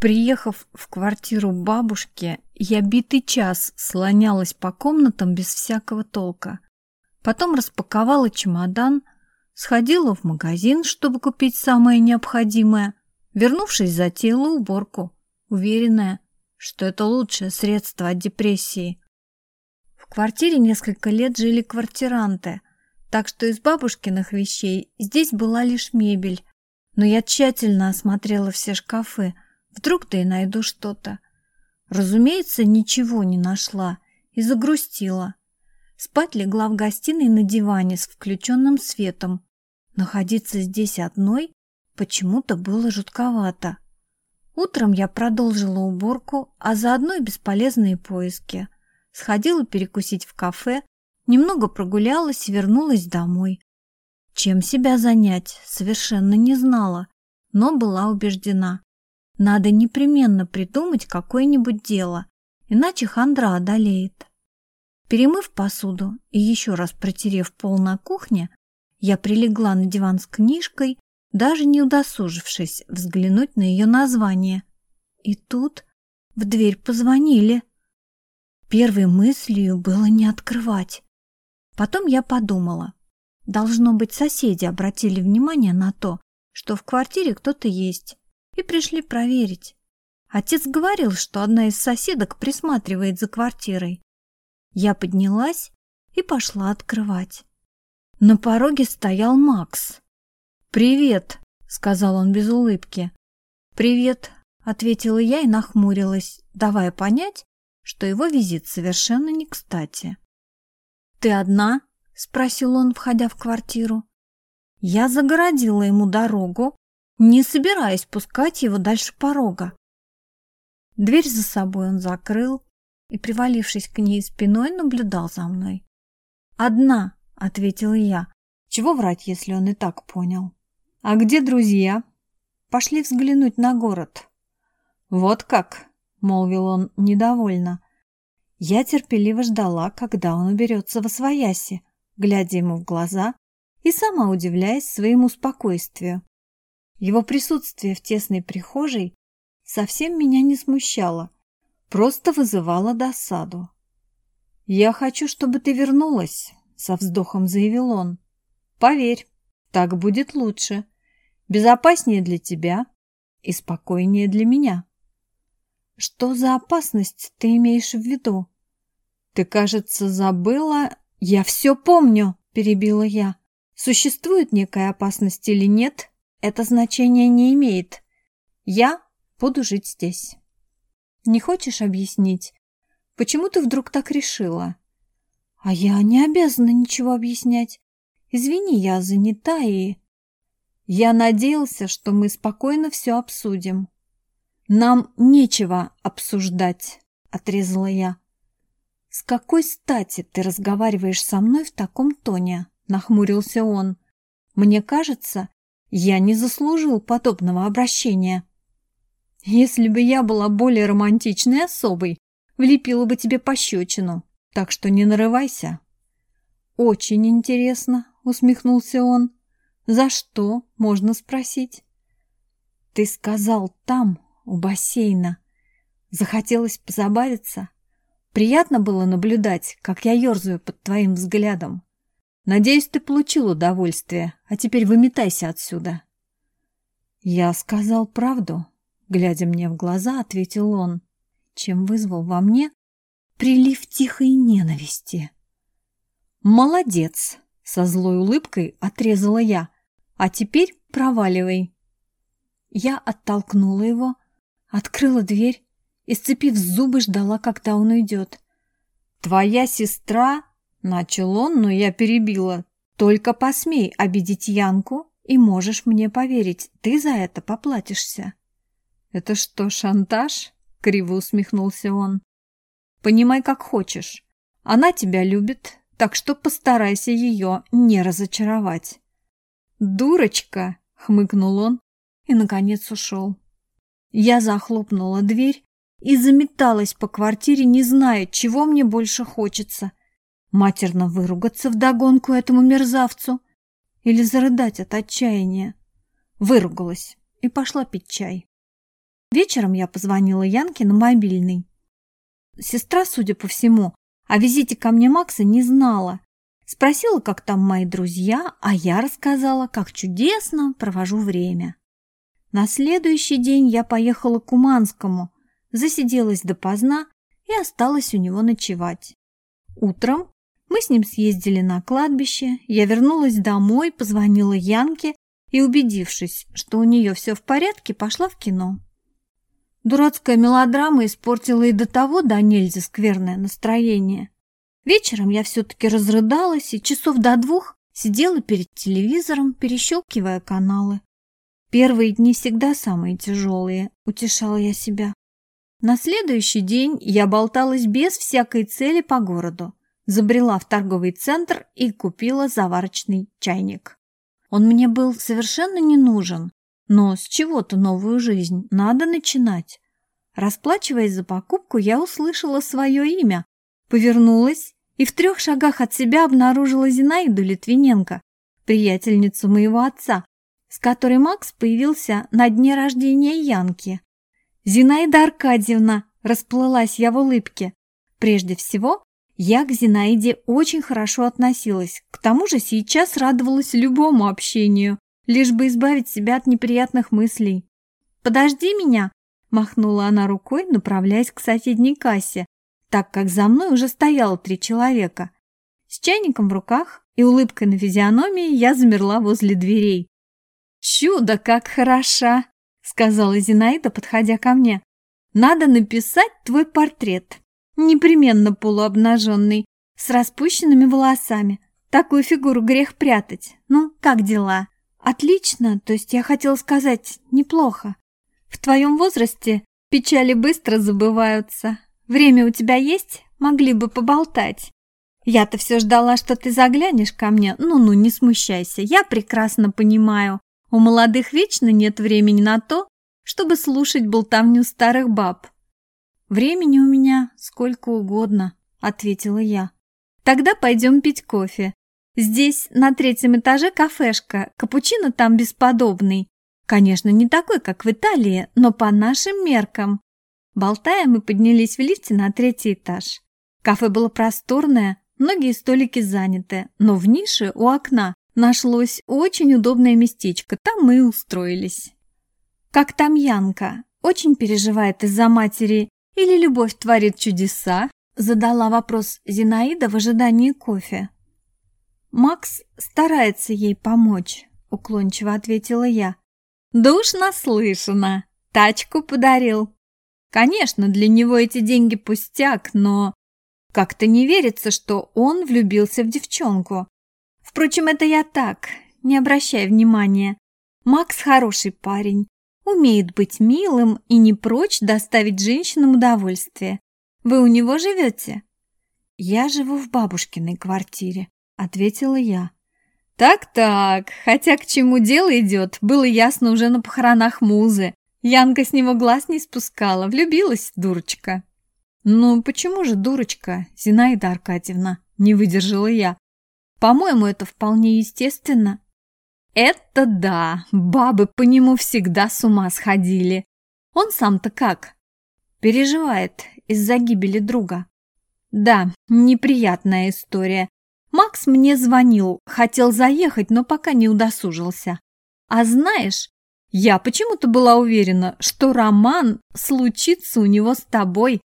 Приехав в квартиру бабушки, я битый час слонялась по комнатам без всякого толка. Потом распаковала чемодан, сходила в магазин, чтобы купить самое необходимое. Вернувшись, затеяла уборку, уверенная, что это лучшее средство от депрессии. В квартире несколько лет жили квартиранты, так что из бабушкиных вещей здесь была лишь мебель, но я тщательно осмотрела все шкафы, вдруг-то и найду что-то. Разумеется, ничего не нашла и загрустила. Спать легла в гостиной на диване с включенным светом. Находиться здесь одной почему-то было жутковато. Утром я продолжила уборку, а заодно и бесполезные поиски. Сходила перекусить в кафе, немного прогулялась и вернулась домой. Чем себя занять, совершенно не знала, но была убеждена. Надо непременно придумать какое-нибудь дело, иначе хандра одолеет. Перемыв посуду и еще раз протерев пол на кухне, я прилегла на диван с книжкой, даже не удосужившись взглянуть на ее название. И тут в дверь позвонили. Первой мыслью было не открывать. Потом я подумала. Должно быть, соседи обратили внимание на то, что в квартире кто-то есть, и пришли проверить. Отец говорил, что одна из соседок присматривает за квартирой. Я поднялась и пошла открывать. На пороге стоял Макс. «Привет», — сказал он без улыбки. «Привет», — ответила я и нахмурилась, давая понять, что его визит совершенно не кстати. «Ты одна?» — спросил он, входя в квартиру. Я загородила ему дорогу, не собираясь пускать его дальше порога. Дверь за собой он закрыл и, привалившись к ней спиной, наблюдал за мной. «Одна», — ответила я. Чего врать, если он и так понял? «А где друзья?» «Пошли взглянуть на город». «Вот как», — молвил он недовольно. Я терпеливо ждала, когда он уберется во свояси, глядя ему в глаза и сама удивляясь своему спокойствию. Его присутствие в тесной прихожей совсем меня не смущало, просто вызывало досаду. «Я хочу, чтобы ты вернулась», — со вздохом заявил он. «Поверь, так будет лучше, безопаснее для тебя и спокойнее для меня». «Что за опасность ты имеешь в виду?» «Ты, кажется, забыла...» «Я все помню», — перебила я. «Существует некая опасность или нет, это значение не имеет. Я буду жить здесь. Не хочешь объяснить, почему ты вдруг так решила? А я не обязана ничего объяснять. Извини, я занята и... Я надеялся, что мы спокойно все обсудим. Нам нечего обсуждать, отрезала я. С какой стати ты разговариваешь со мной в таком тоне? Нахмурился он. Мне кажется, я не заслужил подобного обращения. Если бы я была более романтичной особой, влепила бы тебе пощечину, так что не нарывайся. Очень интересно, усмехнулся он. За что, можно спросить? Ты сказал там, у бассейна. Захотелось позабавиться. Приятно было наблюдать, как я ерзаю под твоим взглядом. Надеюсь, ты получил удовольствие, а теперь выметайся отсюда. Я сказал правду, глядя мне в глаза, ответил он, чем вызвал во мне прилив тихой ненависти. Молодец, со злой улыбкой отрезала я. А теперь проваливай. Я оттолкнула его, открыла дверь и, сцепив зубы, ждала, когда он уйдет. «Твоя сестра Начал он, но я перебила. Только посмей обидеть Янку, и можешь мне поверить, ты за это поплатишься. Это что, шантаж? Криво усмехнулся он. Понимай, как хочешь. Она тебя любит, так что постарайся ее не разочаровать. Дурочка, хмыкнул он и, наконец, ушел. Я захлопнула дверь и заметалась по квартире, не зная, чего мне больше хочется Матерно выругаться вдогонку этому мерзавцу или зарыдать от отчаяния. Выругалась и пошла пить чай. Вечером я позвонила Янке на мобильный. Сестра, судя по всему, о визите ко мне Макса не знала. Спросила, как там мои друзья, а я рассказала, как чудесно провожу время. На следующий день я поехала к Уманскому, засиделась допоздна и осталась у него ночевать. Утром мы с ним съездили на кладбище, я вернулась домой, позвонила Янке и, убедившись, что у нее все в порядке, пошла в кино. Дурацкая мелодрама испортила и до того до нельзя скверное настроение. Вечером я все-таки разрыдалась и часов до двух сидела перед телевизором, перещелкивая каналы. Первые дни всегда самые тяжелые, утешала я себя. На следующий день я болталась без всякой цели по городу, забрела в торговый центр и купила заварочный чайник. Он мне был совершенно не нужен, но с чего-то новую жизнь надо начинать. Расплачиваясь за покупку, я услышала свое имя, повернулась и в трех шагах от себя обнаружила Зинаиду Литвиненко, приятельницу моего отца, с которой Макс появился на дне рождения Янки. «Зинаида Аркадьевна!» – расплылась я в улыбке. Прежде всего, я к Зинаиде очень хорошо относилась, к тому же сейчас радовалась любому общению, лишь бы избавить себя от неприятных мыслей. «Подожди меня!» – махнула она рукой, направляясь к соседней кассе, так как за мной уже стояло три человека. С чайником в руках и улыбкой на физиономии я замерла возле дверей. «Чудо, как хороша!» — сказала Зинаида, подходя ко мне. «Надо написать твой портрет. Непременно полуобнаженный, с распущенными волосами. Такую фигуру грех прятать. Ну, как дела?» «Отлично, то есть я хотела сказать, неплохо. В твоем возрасте печали быстро забываются. Время у тебя есть? Могли бы поболтать». Я-то все ждала, что ты заглянешь ко мне. Ну-ну, не смущайся, я прекрасно понимаю. У молодых вечно нет времени на то, чтобы слушать болтовню старых баб. «Времени у меня сколько угодно», — ответила я. «Тогда пойдем пить кофе. Здесь на третьем этаже кафешка, капучино там бесподобный. Конечно, не такой, как в Италии, но по нашим меркам». Болтая, мы поднялись в лифте на третий этаж. Кафе было просторное, многие столики заняты, но в нише у окна нашлось очень удобное местечко, там мы и устроились. Как там Янка? Очень переживает из-за матери или любовь творит чудеса? Задала вопрос Зинаида в ожидании кофе. Макс старается ей помочь, уклончиво ответила я. Да уж наслышана. Тачку подарил. Конечно, для него эти деньги пустяк, но как-то не верится, что он влюбился в девчонку. Впрочем, это я так, не обращай внимания. Макс хороший парень, умеет быть милым и не прочь доставить женщинам удовольствие. Вы у него живете? Я живу в бабушкиной квартире, ответила я. Так-так, хотя к чему дело идет, было ясно уже на похоронах музы. Янка с него глаз не спускала, влюбилась, дурочка. Ну, почему же дурочка, Зинаида Аркадьевна, не выдержала я. По-моему, это вполне естественно. Это да, бабы по нему всегда с ума сходили. Он сам-то как? Переживает из-за гибели друга. Да, неприятная история. Макс мне звонил, хотел заехать, но пока не удосужился. А знаешь, я почему-то была уверена, что роман случится у него с тобой.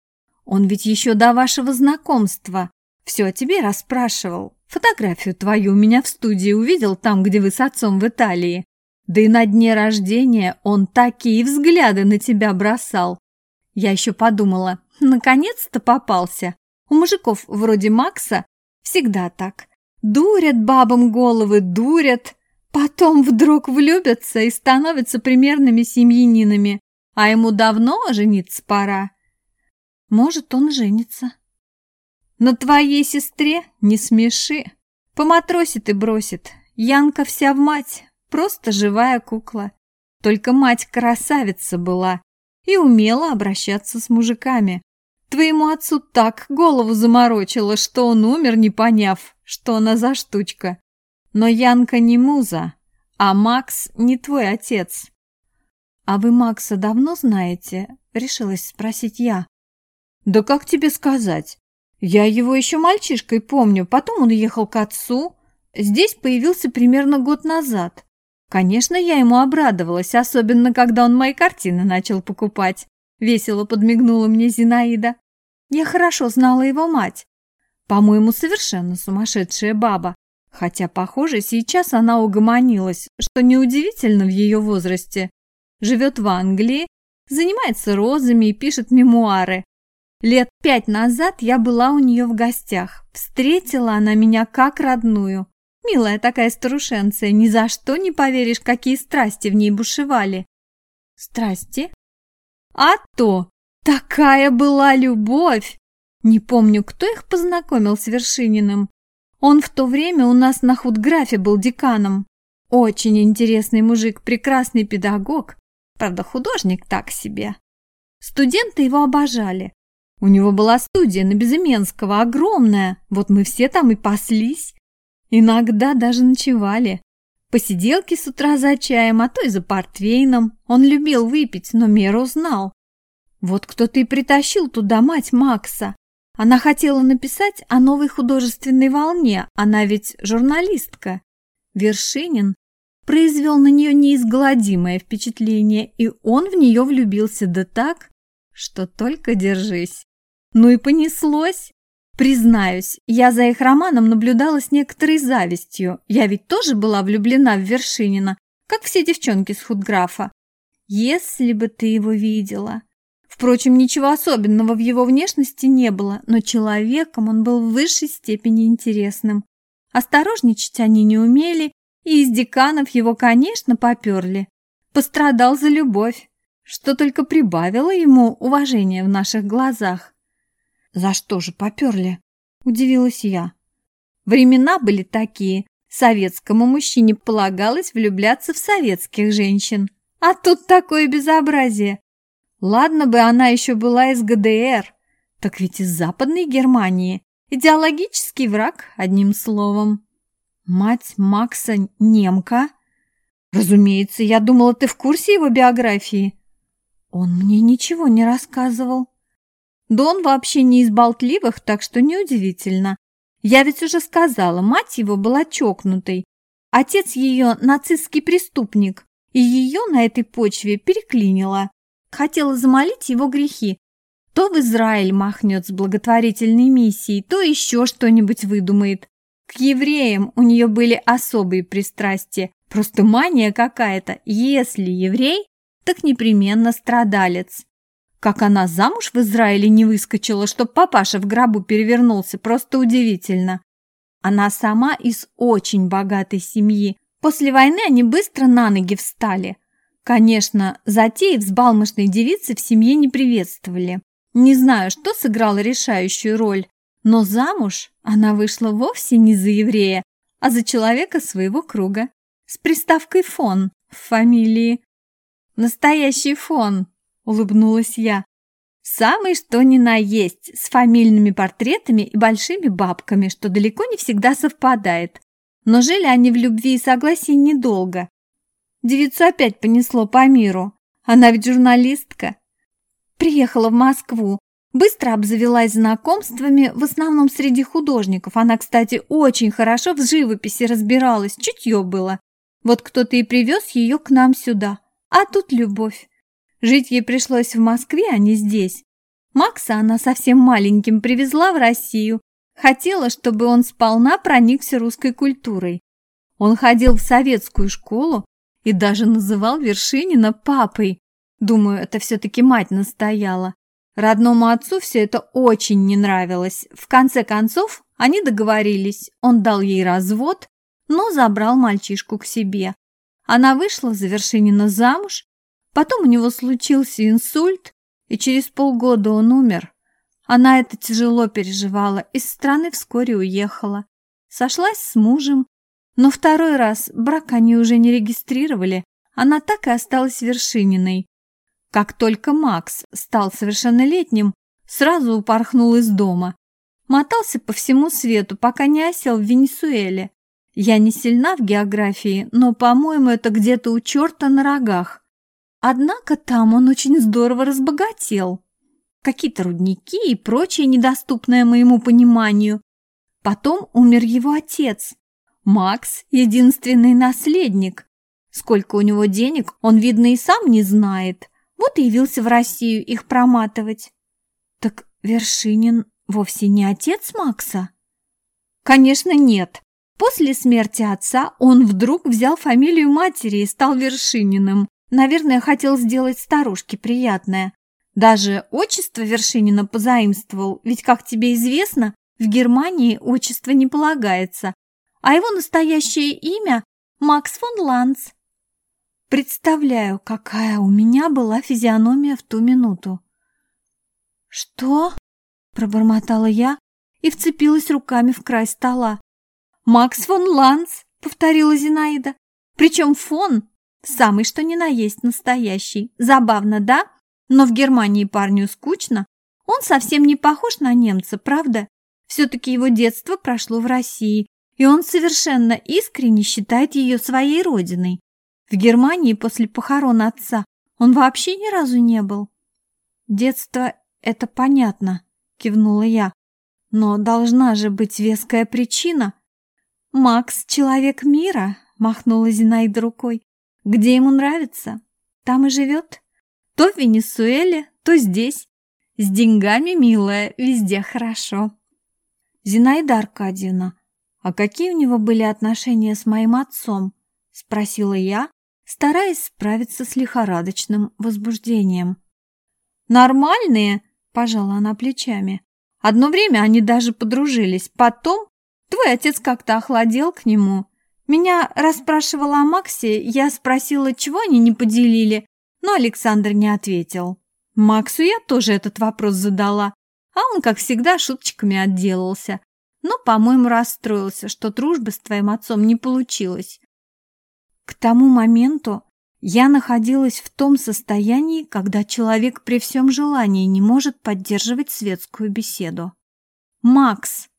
Он ведь еще до вашего знакомства все о тебе расспрашивал. Фотографию твою у меня в студии увидел там, где вы с отцом в Италии. Да и на дне рождения он такие взгляды на тебя бросал. Я еще подумала, наконец-то попался. У мужиков вроде Макса всегда так. Дурят бабам головы, дурят. Потом вдруг влюбятся и становятся примерными семьянинами. А ему давно жениться пора. Может, он женится. На твоей сестре не смеши. Поматросит и бросит. Янка вся в мать, просто живая кукла. Только мать красавица была и умела обращаться с мужиками. Твоему отцу так голову заморочила, что он умер, не поняв, что она за штучка. Но Янка не муза, а Макс не твой отец. «А вы Макса давно знаете?» — решилась спросить я. «Да как тебе сказать? Я его еще мальчишкой помню, потом он уехал к отцу. Здесь появился примерно год назад. Конечно, я ему обрадовалась, особенно когда он мои картины начал покупать. Весело подмигнула мне Зинаида. Я хорошо знала его мать. По-моему, совершенно сумасшедшая баба. Хотя, похоже, сейчас она угомонилась, что неудивительно в ее возрасте. Живет в Англии, занимается розами и пишет мемуары. Лет пять назад я была у нее в гостях. Встретила она меня как родную. Милая такая старушенция, ни за что не поверишь, какие страсти в ней бушевали. Страсти? А то! Такая была любовь! Не помню, кто их познакомил с Вершининым. Он в то время у нас на худграфе был деканом. Очень интересный мужик, прекрасный педагог. Правда, художник так себе. Студенты его обожали. У него была студия на Безыменского, огромная. Вот мы все там и паслись. Иногда даже ночевали. Посиделки с утра за чаем, а то и за портвейном. Он любил выпить, но меру знал. Вот кто-то и притащил туда мать Макса. Она хотела написать о новой художественной волне, она ведь журналистка. Вершинин произвел на нее неизгладимое впечатление, и он в нее влюбился да так, что только держись. Ну и понеслось. Признаюсь, я за их романом наблюдала с некоторой завистью. Я ведь тоже была влюблена в Вершинина, как все девчонки с худграфа. Если бы ты его видела. Впрочем, ничего особенного в его внешности не было, но человеком он был в высшей степени интересным. Осторожничать они не умели, и из деканов его, конечно, поперли. Пострадал за любовь, что только прибавило ему уважения в наших глазах. «За что же поперли?» – удивилась я. Времена были такие. Советскому мужчине полагалось влюбляться в советских женщин. А тут такое безобразие. Ладно бы она еще была из ГДР, так ведь из Западной Германии. Идеологический враг, одним словом. Мать Макса немка? Разумеется, я думала, ты в курсе его биографии. Он мне ничего не рассказывал. Да он вообще не из болтливых, так что неудивительно. Я ведь уже сказала, мать его была чокнутой. Отец ее нацистский преступник, и ее на этой почве переклинило. Хотела замолить его грехи. То в Израиль махнет с благотворительной миссией, то еще что-нибудь выдумает. К евреям у нее были особые пристрастия, просто мания какая-то. Если еврей, так непременно страдалец. Как она замуж в Израиле не выскочила, чтоб папаша в гробу перевернулся, просто удивительно. Она сама из очень богатой семьи. После войны они быстро на ноги встали. Конечно, затеи взбалмошной девицы в семье не приветствовали. Не знаю, что сыграло решающую роль, но замуж она вышла вовсе не за еврея, а за человека своего круга, с приставкой «фон» в фамилии. Настоящий фон, улыбнулась я. Самый что ни на есть, с фамильными портретами и большими бабками, что далеко не всегда совпадает. Но жили они в любви и согласии недолго. Девицу опять понесло по миру. Она ведь журналистка. Приехала в Москву, быстро обзавелась знакомствами, в основном среди художников. Она, кстати, очень хорошо в живописи разбиралась, чутье было. Вот кто-то и привез ее к нам сюда. А тут любовь. Жить ей пришлось в Москве, а не здесь. Макса она совсем маленьким привезла в Россию. Хотела, чтобы он сполна проникся русской культурой. Он ходил в советскую школу и даже называл Вершинина папой. Думаю, это все-таки мать настояла. Родному отцу все это очень не нравилось. В конце концов, они договорились. Он дал ей развод, но забрал мальчишку к себе. Она вышла за Вершинина замуж Потом у него случился инсульт, и через полгода он умер. Она это тяжело переживала, из страны вскоре уехала. Сошлась с мужем, но второй раз брак они уже не регистрировали, она так и осталась Вершининой. Как только Макс стал совершеннолетним, сразу упорхнул из дома. Мотался по всему свету, пока не осел в Венесуэле. Я не сильна в географии, но, по-моему, это где-то у черта на рогах. Однако там он очень здорово разбогател. Какие-то рудники и прочее недоступное моему пониманию. Потом умер его отец. Макс – единственный наследник. Сколько у него денег, он, видно, и сам не знает. Вот и явился в Россию их проматывать. Так Вершинин вовсе не отец Макса? Конечно, нет. После смерти отца он вдруг взял фамилию матери и стал Вершининым. Наверное, хотел сделать старушке приятное. Даже отчество Вершинина позаимствовал, ведь, как тебе известно, в Германии отчество не полагается, а его настоящее имя – Макс фон Ланц. Представляю, какая у меня была физиономия в ту минуту. «Что?» – пробормотала я и вцепилась руками в край стола. «Макс фон Ланц», — повторила Зинаида. «Причем фон самый что ни на есть настоящий. Забавно, да? Но в Германии парню скучно. Он совсем не похож на немца, правда? Все-таки его детство прошло в России, и он совершенно искренне считает ее своей родиной. В Германии после похорон отца он вообще ни разу не был. «Детство — это понятно», — кивнула я. «Но должна же быть веская причина, «Макс — человек мира», — махнула Зинаида рукой. «Где ему нравится, там и живет. То в Венесуэле, то здесь. С деньгами, милая, везде хорошо». «Зинаида Аркадьевна, а какие у него были отношения с моим отцом?» — спросила я, стараясь справиться с лихорадочным возбуждением. «Нормальные», — пожала она плечами. «Одно время они даже подружились, потом Твой отец как-то охладел к нему. Меня расспрашивала о Максе, я спросила, чего они не поделили, но Александр не ответил. Максу я тоже этот вопрос задала, а он, как всегда, шуточками отделался. Но, по-моему, расстроился, что дружбы с твоим отцом не получилось. К тому моменту я находилась в том состоянии, когда человек при всем желании не может поддерживать светскую беседу. Макс,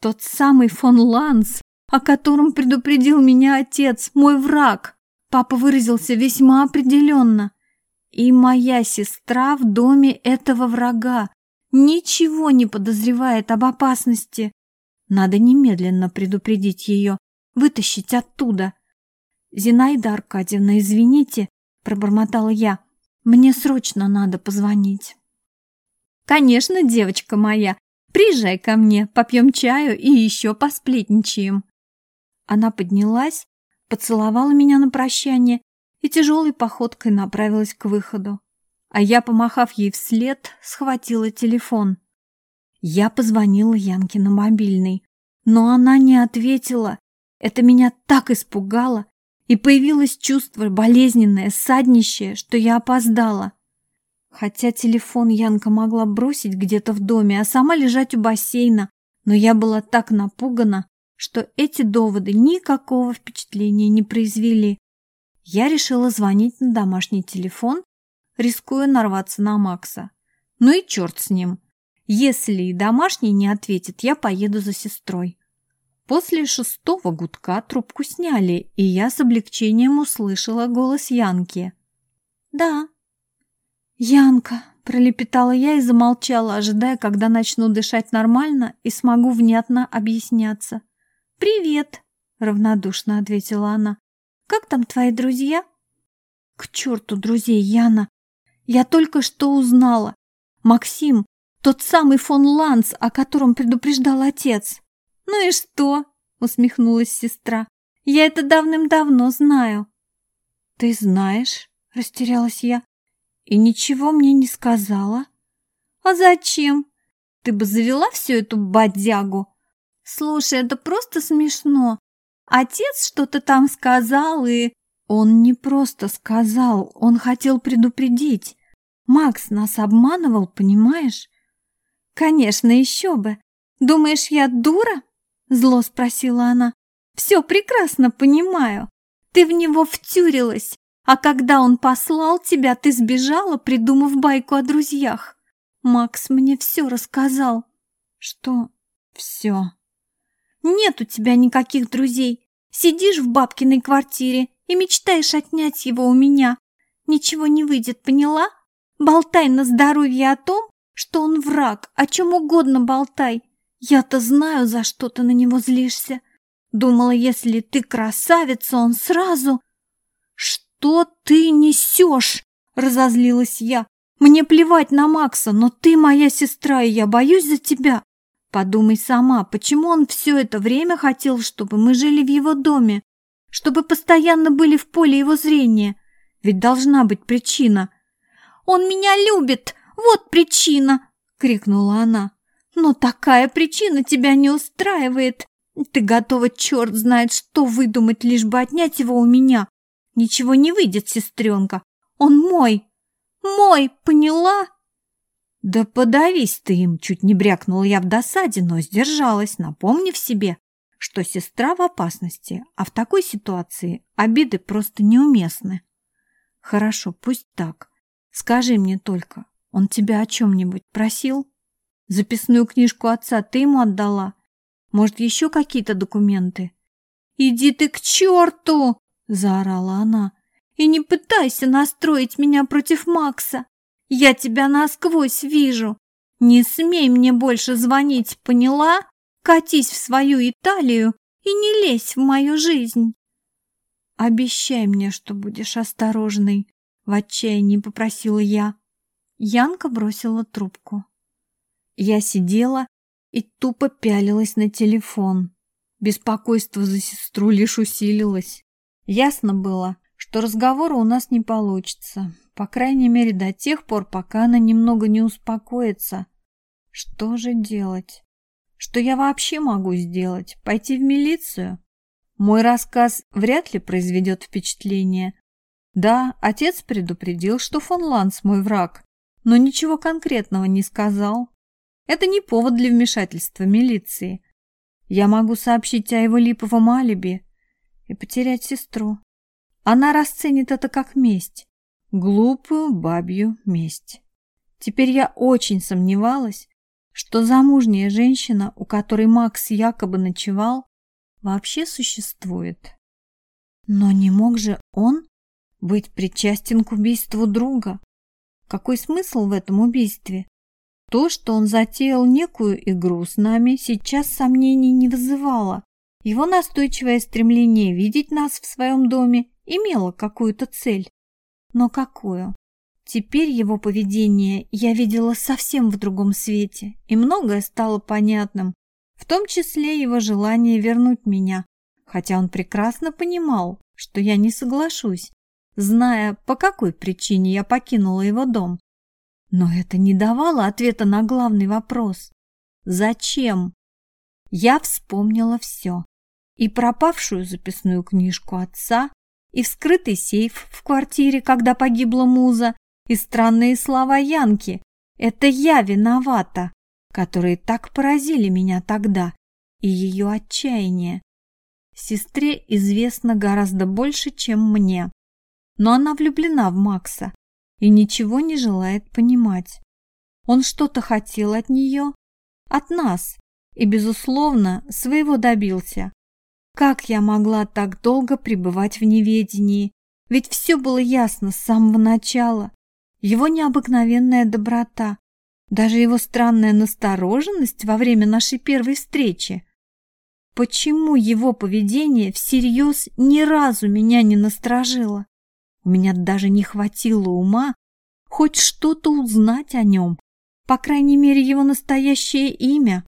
тот самый фон Ланс, о котором предупредил меня отец, мой враг. Папа выразился весьма определенно. И моя сестра в доме этого врага ничего не подозревает об опасности. Надо немедленно предупредить ее, вытащить оттуда. «Зинаида Аркадьевна, извините», — пробормотала я, — «мне срочно надо позвонить». «Конечно, девочка моя, Приезжай ко мне, попьем чаю и еще посплетничаем. Она поднялась, поцеловала меня на прощание и тяжелой походкой направилась к выходу. А я, помахав ей вслед, схватила телефон. Я позвонила Янке на мобильный, но она не ответила. Это меня так испугало, и появилось чувство болезненное, саднищее, что я опоздала. Хотя телефон Янка могла бросить где-то в доме, а сама лежать у бассейна, но я была так напугана, что эти доводы никакого впечатления не произвели. Я решила звонить на домашний телефон, рискуя нарваться на Макса. Ну и черт с ним. Если и домашний не ответит, я поеду за сестрой. После шестого гудка трубку сняли, и я с облегчением услышала голос Янки. «Да», «Янка!» – пролепетала я и замолчала, ожидая, когда начну дышать нормально и смогу внятно объясняться. «Привет!» – равнодушно ответила она. «Как там твои друзья?» «К черту друзей, Яна! Я только что узнала. Максим, тот самый фон Ланс, о котором предупреждал отец». «Ну и что?» – усмехнулась сестра. «Я это давным-давно знаю». «Ты знаешь?» – растерялась я. И ничего мне не сказала? А зачем? Ты бы завела всю эту бодягу. Слушай, это просто смешно. Отец что-то там сказал, и... Он не просто сказал, он хотел предупредить. Макс нас обманывал, понимаешь? Конечно, еще бы. Думаешь, я дура? Зло спросила она. Все прекрасно понимаю. Ты в него втюрилась. А когда он послал тебя, ты сбежала, придумав байку о друзьях. Макс мне все рассказал. Что все? Нет у тебя никаких друзей. Сидишь в бабкиной квартире и мечтаешь отнять его у меня. ничего не выйдет, поняла? Болтай на здоровье о том, что он враг, о чем угодно болтай. Я-то знаю, за что ты на него злишься. Думала, если ты красавица, он сразу... Что ты несешь? Разозлилась я. Мне плевать на Макса, но ты моя сестра, и я боюсь за тебя. Подумай сама, почему он все это время хотел, чтобы мы жили в его доме, чтобы постоянно были в поле его зрения. Ведь должна быть причина. «Он меня любит! Вот причина!» — крикнула она. «Но такая причина тебя не устраивает. Ты готова черт знает что выдумать, лишь бы отнять его у меня. Ничего не выйдет, сестренка. Он мой. Мой, поняла?» «Да подавись ты им!» — чуть не брякнула я в досаде, но сдержалась, напомнив себе, что сестра в опасности, а в такой ситуации обиды просто неуместны. «Хорошо, пусть так. Скажи мне только, он тебя о чем-нибудь просил? Записную книжку отца ты ему отдала? Может, еще какие-то документы?» «Иди ты к черту!» — заорала она. «И не пытайся настроить меня против Макса. Я тебя насквозь вижу. Не смей мне больше звонить, поняла? Катись в свою Италию и не лезь в мою жизнь. Обещай мне, что будешь осторожной, в отчаянии попросила я. Янка бросила трубку. Я сидела и тупо пялилась на телефон. Беспокойство за сестру лишь усилилось. Ясно было, что разговора у нас не получится. По крайней мере, до тех пор, пока она немного не успокоится. Что же делать? Что я вообще могу сделать? Пойти в милицию? Мой рассказ вряд ли произведет впечатление. Да, отец предупредил, что фон Ланс мой враг, но ничего конкретного не сказал. Это не повод для вмешательства милиции. Я могу сообщить о его липовом алиби и потерять сестру. Она расценит это как месть. Глупую бабью месть. Теперь я очень сомневалась, что замужняя женщина, у которой Макс якобы ночевал, вообще существует. Но не мог же он быть причастен к убийству друга? Какой смысл в этом убийстве? То, что он затеял некую игру с нами, сейчас сомнений не вызывало. Его настойчивое стремление видеть нас в своем доме имело какую-то цель. Но какую? Теперь его поведение я видела совсем в другом свете, и многое стало понятным, в том числе его желание вернуть меня, хотя он прекрасно понимал, что я не соглашусь, зная, по какой причине я покинула его дом. Но это не давало ответа на главный вопрос. Зачем? Я вспомнила все. И пропавшую записную книжку отца, и вскрытый сейф в квартире, когда погибла муза, и странные слова Янки «Это я виновата», которые так поразили меня тогда, и ее отчаяние. Сестре известно гораздо больше, чем мне, но она влюблена в Макса и ничего не желает понимать. Он что-то хотел от нее, от нас, и, безусловно, своего добился. Как я могла так долго пребывать в неведении? Ведь все было ясно с самого начала. Его необыкновенная доброта, даже его странная настороженность во время нашей первой встречи. Почему его поведение всерьез ни разу меня не насторожило? У меня даже не хватило ума хоть что-то узнать о нем, по крайней мере его настоящее имя.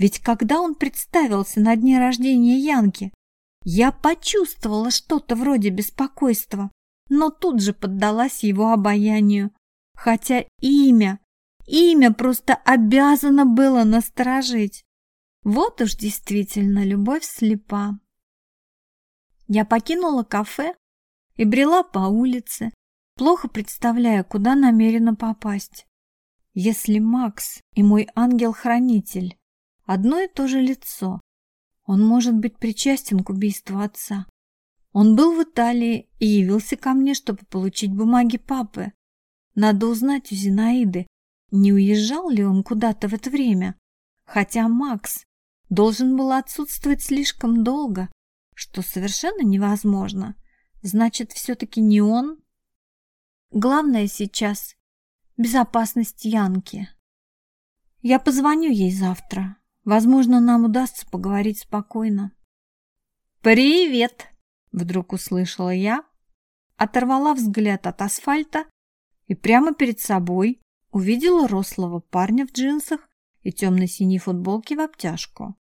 Ведь когда он представился на дне рождения Янки, я почувствовала что-то вроде беспокойства, но тут же поддалась его обаянию. Хотя имя, имя просто обязано было насторожить. Вот уж действительно любовь слепа. Я покинула кафе и брела по улице, плохо представляя, куда намерена попасть. Если Макс и мой ангел-хранитель одно и то же лицо. Он может быть причастен к убийству отца. Он был в Италии и явился ко мне, чтобы получить бумаги папы. Надо узнать у Зинаиды, не уезжал ли он куда-то в это время. Хотя Макс должен был отсутствовать слишком долго, что совершенно невозможно. Значит, все-таки не он? главное сейчас — безопасность Янки. Я позвоню ей завтра. Возможно, нам удастся поговорить спокойно. «Привет!» — вдруг услышала я, оторвала взгляд от асфальта и прямо перед собой увидела рослого парня в джинсах и темно-синей футболке в обтяжку.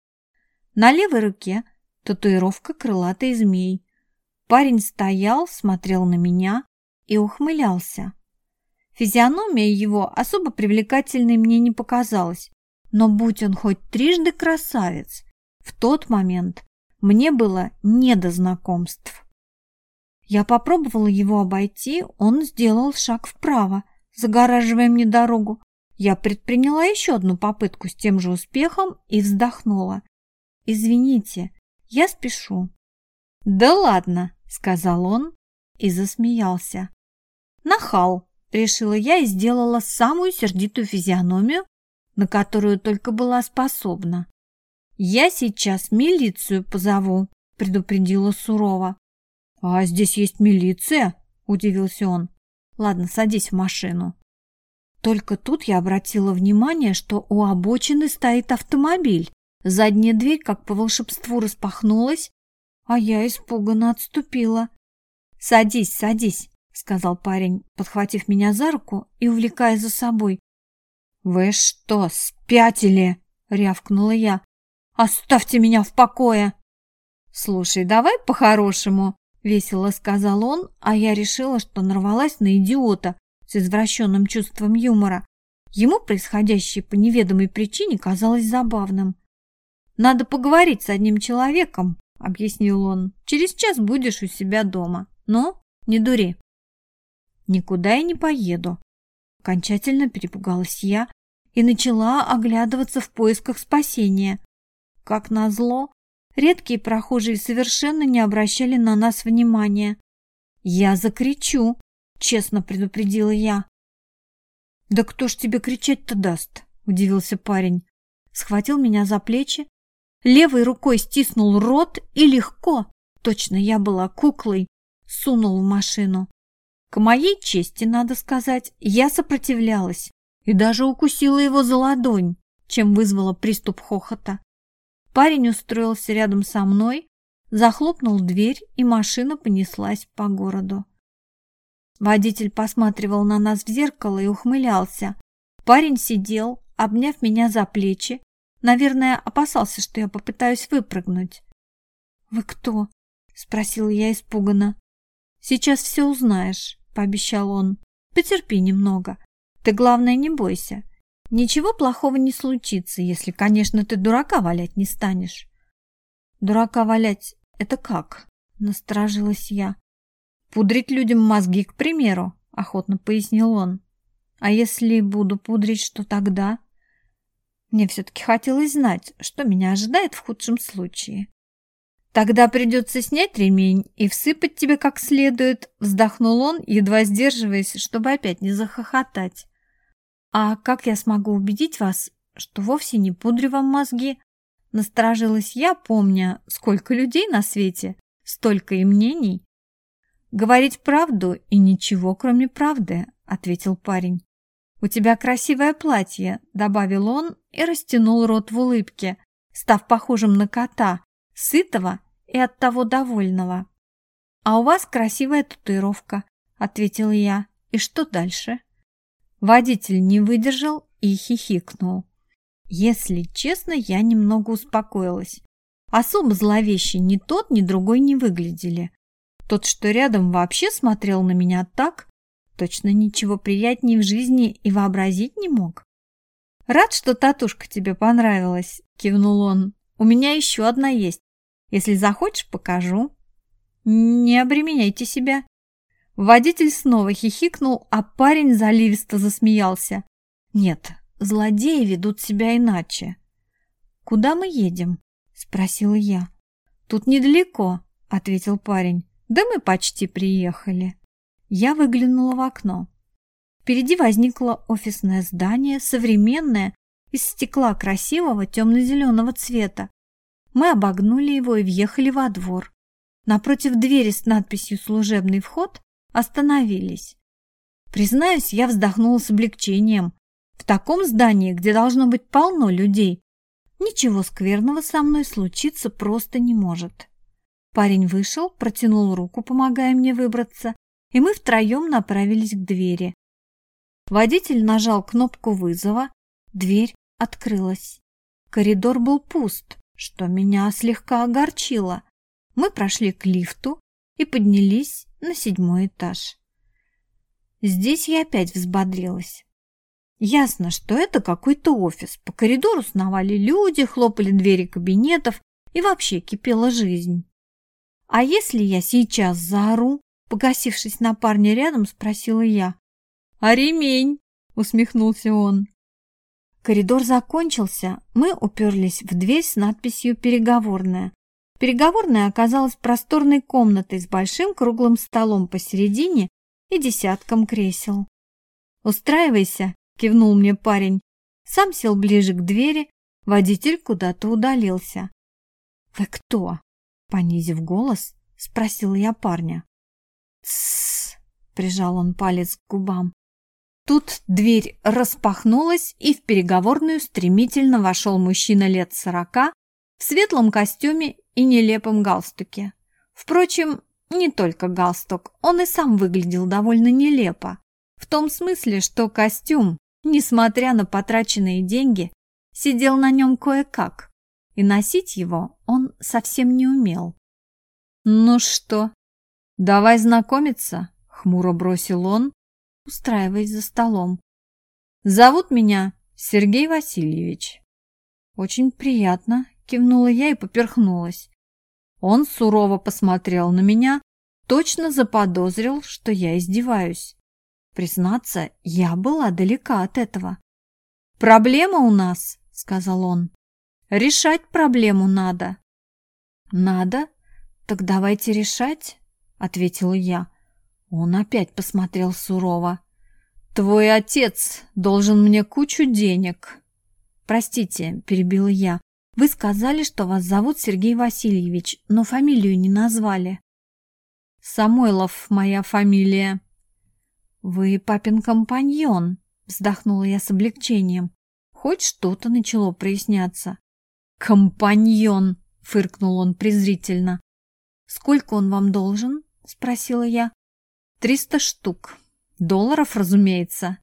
На левой руке татуировка крылатой змей. Парень стоял, смотрел на меня и ухмылялся. Физиономия его особо привлекательной мне не показалась, но будь он хоть трижды красавец, в тот момент мне было не до знакомств. Я попробовала его обойти, он сделал шаг вправо, загораживая мне дорогу. Я предприняла еще одну попытку с тем же успехом и вздохнула. «Извините, я спешу». «Да ладно», — сказал он и засмеялся. «Нахал», — решила я и сделала самую сердитую физиономию, на которую только была способна. «Я сейчас милицию позову», — предупредила сурово. «А здесь есть милиция?» – удивился он. «Ладно, садись в машину». Только тут я обратила внимание, что у обочины стоит автомобиль. Задняя дверь, как по волшебству, распахнулась, а я испуганно отступила. «Садись, садись», — сказал парень, подхватив меня за руку и увлекая за собой. «Вы что, спятили?» — рявкнула я. «Оставьте меня в покое!» «Слушай, давай по-хорошему», — весело сказал он, а я решила, что нарвалась на идиота с извращенным чувством юмора. Ему происходящее по неведомой причине казалось забавным. «Надо поговорить с одним человеком», — объяснил он. «Через час будешь у себя дома. Но не дури». «Никуда я не поеду». Окончательно перепугалась я и начала оглядываться в поисках спасения. Как назло, Редкие прохожие совершенно не обращали на нас внимания. «Я закричу», — честно предупредила я. «Да кто ж тебе кричать-то даст?» — удивился парень. Схватил меня за плечи, левой рукой стиснул рот и легко, точно я была куклой, сунул в машину. К моей чести, надо сказать, я сопротивлялась и даже укусила его за ладонь, чем вызвала приступ хохота. Парень устроился рядом со мной, захлопнул дверь, и машина понеслась по городу. Водитель посматривал на нас в зеркало и ухмылялся. Парень сидел, обняв меня за плечи. Наверное, опасался, что я попытаюсь выпрыгнуть. «Вы кто?» — спросила я испуганно. «Сейчас все узнаешь», — пообещал он. «Потерпи немного. Ты, главное, не бойся. Ничего плохого не случится, если, конечно, ты дурака валять не станешь. Дурака валять — это как? Насторожилась я. Пудрить людям мозги, к примеру, охотно пояснил он. А если буду пудрить, что тогда? Мне все-таки хотелось знать, что меня ожидает в худшем случае. Тогда придется снять ремень и всыпать тебе как следует, вздохнул он, едва сдерживаясь, чтобы опять не захохотать. «А как я смогу убедить вас, что вовсе не пудрю вам мозги?» Насторожилась я, помня, сколько людей на свете, столько и мнений. «Говорить правду и ничего, кроме правды», — ответил парень. «У тебя красивое платье», — добавил он и растянул рот в улыбке, став похожим на кота, сытого и оттого довольного. «А у вас красивая татуировка», — ответил я. «И что дальше?» Водитель не выдержал и хихикнул. Если честно, я немного успокоилась. Особо зловеще ни тот, ни другой не выглядели. Тот, что рядом, вообще смотрел на меня так, точно ничего приятнее в жизни и вообразить не мог. «Рад, что татушка тебе понравилась», — кивнул он. «У меня еще одна есть. Если захочешь, покажу». «Не обременяйте себя», Водитель снова хихикнул, а парень заливисто засмеялся. «Нет, злодеи ведут себя иначе». «Куда мы едем?» — спросила я. «Тут недалеко», — ответил парень. «Да мы почти приехали». Я выглянула в окно. Впереди возникло офисное здание, современное, из стекла красивого темно-зеленого цвета. Мы обогнули его и въехали во двор. Напротив двери с надписью «Служебный вход» остановились. Признаюсь, я вздохнула с облегчением. В таком здании, где должно быть полно людей, ничего скверного со мной случиться просто не может. Парень вышел, протянул руку, помогая мне выбраться, и мы втроем направились к двери. Водитель нажал кнопку вызова, дверь открылась. Коридор был пуст, что меня слегка огорчило. Мы прошли к лифту и поднялись на седьмой этаж. Здесь я опять взбодрилась. Ясно, что это какой-то офис. По коридору сновали люди, хлопали двери кабинетов и вообще кипела жизнь. А если я сейчас заору? Погасившись на парня рядом, спросила я. «А ремень?» — усмехнулся он. Коридор закончился, мы уперлись в дверь с надписью «Переговорная». Переговорная оказалась просторной комнатой с большим круглым столом посередине и десятком кресел. «Устраивайся», — кивнул мне парень. Сам сел ближе к двери, водитель куда-то удалился. «Вы кто?» — понизив голос, спросил я парня. «Тссс», — прижал он палец к губам. Тут дверь распахнулась, и в переговорную стремительно вошел мужчина лет сорока в светлом костюме и нелепом галстуке. Впрочем, не только галстук, он и сам выглядел довольно нелепо. В том смысле, что костюм, несмотря на потраченные деньги, сидел на нем кое-как, и носить его он совсем не умел. «Ну что, давай знакомиться?» — хмуро бросил он, устраиваясь за столом. «Зовут меня Сергей Васильевич». «Очень приятно», — кивнула я и поперхнулась. Он сурово посмотрел на меня, точно заподозрил, что я издеваюсь. Признаться, я была далека от этого. «Проблема у нас», — сказал он. «Решать проблему надо». «Надо? Так давайте решать», — ответила я. Он опять посмотрел сурово. «Твой отец должен мне кучу денег». «Простите», — перебила я. «Вы сказали, что вас зовут Сергей Васильевич, но фамилию не назвали». «Самойлов моя фамилия». «Вы папин компаньон», — вздохнула я с облегчением. Хоть что-то начало проясняться. «Компаньон!» — фыркнул он презрительно. «Сколько он вам должен?» — спросила я. Триста штук. Долларов, разумеется.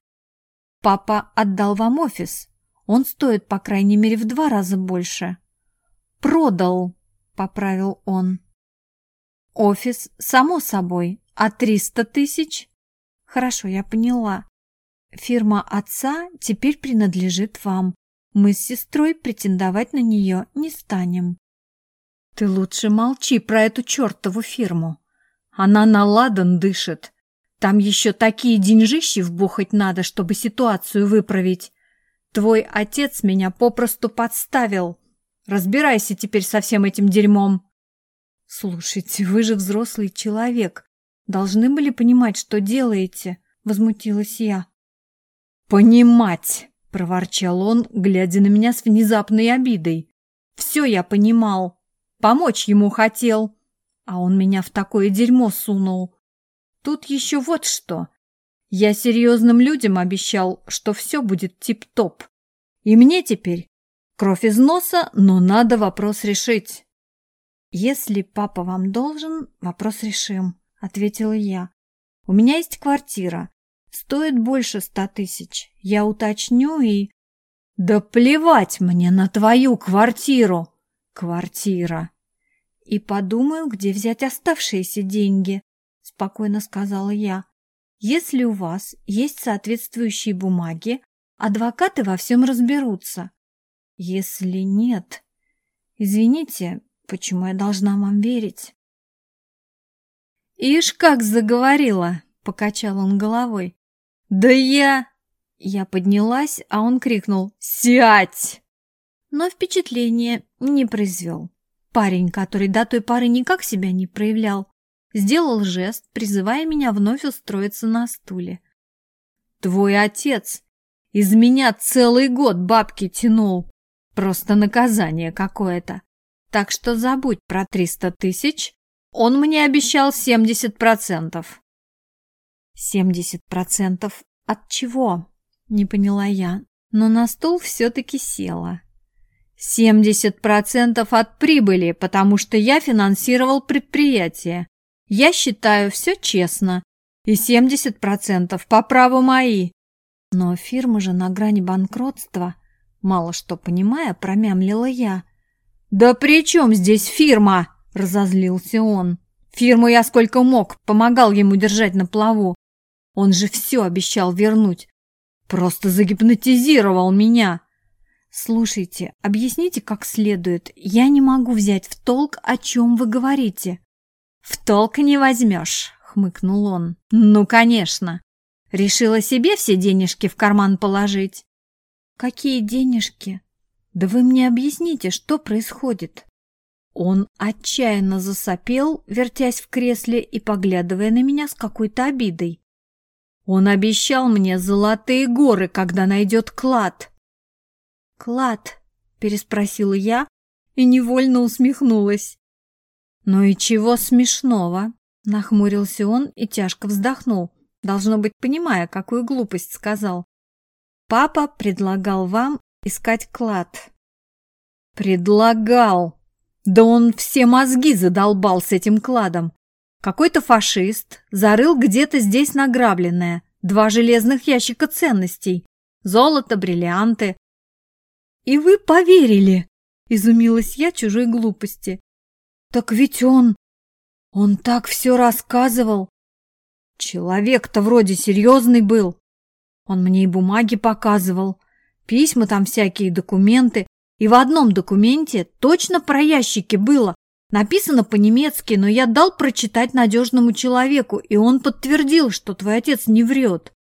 Папа отдал вам офис. Он стоит, по крайней мере, в два раза больше. Продал, поправил он. Офис, само собой. А триста тысяч? Хорошо, я поняла. Фирма отца теперь принадлежит вам. Мы с сестрой претендовать на нее не станем. Ты лучше молчи про эту чертову фирму. Она на ладан дышит. Там еще такие деньжищи вбухать надо, чтобы ситуацию выправить. Твой отец меня попросту подставил. Разбирайся теперь со всем этим дерьмом. Слушайте, вы же взрослый человек. Должны были понимать, что делаете, возмутилась я. Понимать, проворчал он, глядя на меня с внезапной обидой. Все я понимал. Помочь ему хотел. А он меня в такое дерьмо сунул. Тут еще вот что. Я серьезным людям обещал, что все будет тип-топ. И мне теперь кровь из носа, но надо вопрос решить. Если папа вам должен, вопрос решим, ответила я. У меня есть квартира. Стоит больше ста тысяч. Я уточню и... Да плевать мне на твою квартиру! Квартира и подумаю, где взять оставшиеся деньги», — спокойно сказала я. «Если у вас есть соответствующие бумаги, адвокаты во всем разберутся. Если нет, извините, почему я должна вам верить?» «Ишь, как заговорила!» — покачал он головой. «Да я...» Я поднялась, а он крикнул «Сядь!» Но впечатление не произвел. Парень, который до той поры никак себя не проявлял, сделал жест, призывая меня вновь устроиться на стуле. «Твой отец из меня целый год бабки тянул. Просто наказание какое-то. Так что забудь про триста тысяч. Он мне обещал семьдесят процентов». Семьдесят процентов от чего? Не поняла я, но на стол все-таки села. Семьдесят процентов от прибыли, потому что я финансировал предприятие. Я считаю все честно. И семьдесят процентов по праву мои. Но фирма же на грани банкротства. Мало что понимая, промямлила я. «Да при чем здесь фирма?» – разозлился он. «Фирму я сколько мог, помогал ему держать на плаву. Он же все обещал вернуть. Просто загипнотизировал меня. Слушайте, объясните как следует. Я не могу взять в толк, о чем вы говорите. В толк не возьмешь, хмыкнул он. Ну, конечно. Решила себе все денежки в карман положить. Какие денежки? Да вы мне объясните, что происходит. Он отчаянно засопел, вертясь в кресле и поглядывая на меня с какой-то обидой. Он обещал мне золотые горы, когда найдет клад. Клад? Переспросила я и невольно усмехнулась. Ну и чего смешного? Нахмурился он и тяжко вздохнул, должно быть, понимая, какую глупость сказал. Папа предлагал вам искать клад. Предлагал. Да он все мозги задолбал с этим кладом. Какой-то фашист зарыл где-то здесь награбленное. Два железных ящика ценностей. Золото, бриллианты. И вы поверили, изумилась я чужой глупости. Так ведь он... Он так все рассказывал. Человек-то вроде серьезный был. Он мне и бумаги показывал, письма там всякие, документы. И в одном документе точно про ящики было, Написано по-немецки, но я дал прочитать надежному человеку, и он подтвердил, что твой отец не врет.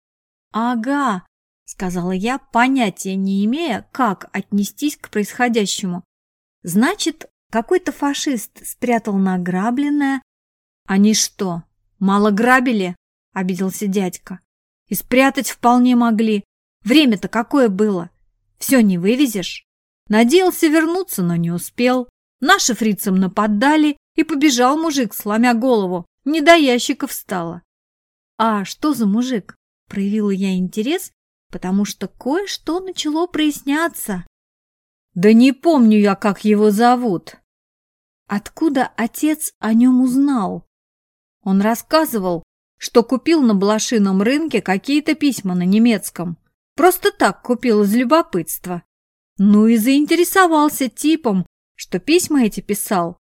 Ага, сказала я, понятия не имея, как отнестись к происходящему. Значит, какой-то фашист спрятал награбленное. Они что, мало грабили? Обиделся дядька. И спрятать вполне могли. Время-то какое было? Все не вывезешь. Надеялся вернуться, но не успел. Наши фрицам нападали, и побежал мужик, сломя голову. Не до ящиков стало. А что за мужик? Проявила я интерес, потому что кое-что начало проясняться. Да не помню я, как его зовут. Откуда отец о нем узнал? Он рассказывал, что купил на блошином рынке какие-то письма на немецком. Просто так купил из любопытства. Ну и заинтересовался типом, что письма эти писал.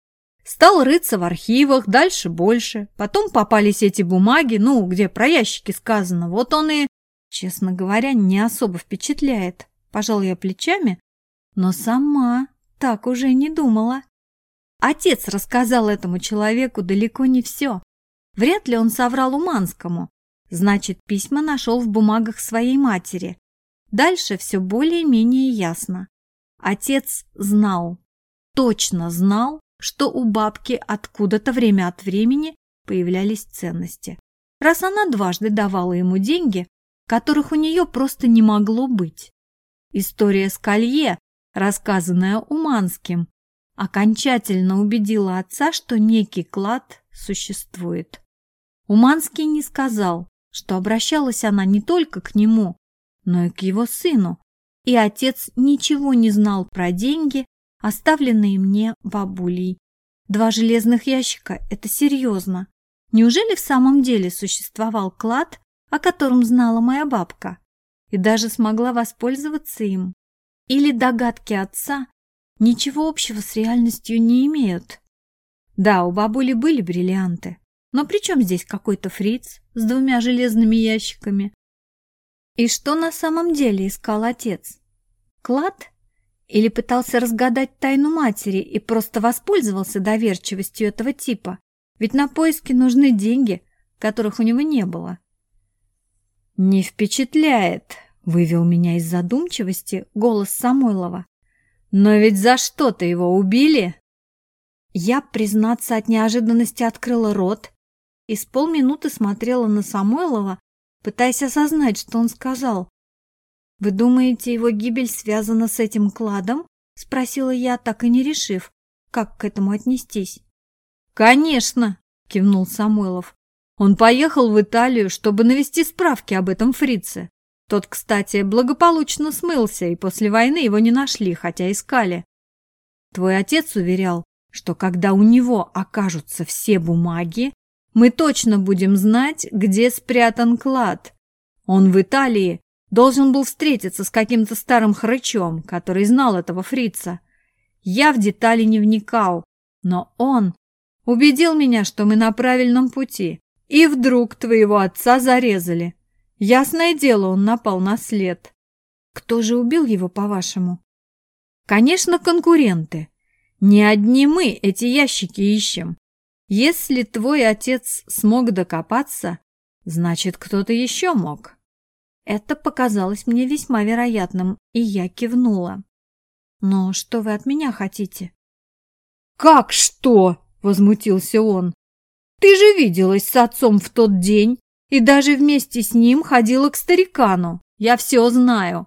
Стал рыться в архивах, дальше больше. Потом попались эти бумаги, ну, где про ящики сказано. Вот он и, честно говоря, не особо впечатляет. Пожал я плечами, но сама так уже не думала. Отец рассказал этому человеку далеко не все. Вряд ли он соврал Уманскому. Значит, письма нашел в бумагах своей матери. Дальше все более-менее ясно. Отец знал, точно знал, что у бабки откуда-то время от времени появлялись ценности. Раз она дважды давала ему деньги, которых у нее просто не могло быть. История с колье, рассказанная Уманским, окончательно убедила отца, что некий клад существует. Уманский не сказал, что обращалась она не только к нему, но и к его сыну, и отец ничего не знал про деньги, оставленные мне бабулей. Два железных ящика – это серьезно. Неужели в самом деле существовал клад, о котором знала моя бабка, и даже смогла воспользоваться им? Или догадки отца ничего общего с реальностью не имеют? Да, у бабули были бриллианты, но при чем здесь какой-то фриц с двумя железными ящиками? И что на самом деле искал отец? Клад или пытался разгадать тайну матери и просто воспользовался доверчивостью этого типа? Ведь на поиски нужны деньги, которых у него не было. «Не впечатляет», — вывел меня из задумчивости голос Самойлова. «Но ведь за что-то его убили?» Я, признаться, от неожиданности открыла рот и с полминуты смотрела на Самойлова, пытаясь осознать, что он сказал. «Вы думаете, его гибель связана с этим кладом?» — спросила я, так и не решив, как к этому отнестись. «Конечно!» — кивнул Самойлов. Он поехал в Италию, чтобы навести справки об этом фрице. Тот, кстати, благополучно смылся, и после войны его не нашли, хотя искали. Твой отец уверял, что когда у него окажутся все бумаги, мы точно будем знать, где спрятан клад. Он в Италии должен был встретиться с каким-то старым хрычом, который знал этого фрица. Я в детали не вникал, но он убедил меня, что мы на правильном пути. И вдруг твоего отца зарезали. Ясное дело, он напал на след. Кто же убил его, по-вашему? Конечно, конкуренты. Не одни мы эти ящики ищем. Если твой отец смог докопаться, значит, кто-то еще мог. Это показалось мне весьма вероятным, и я кивнула. «Но что вы от меня хотите?» «Как что?» — возмутился он. «Ты же виделась с отцом в тот день и даже вместе с ним ходила к старикану. Я все знаю.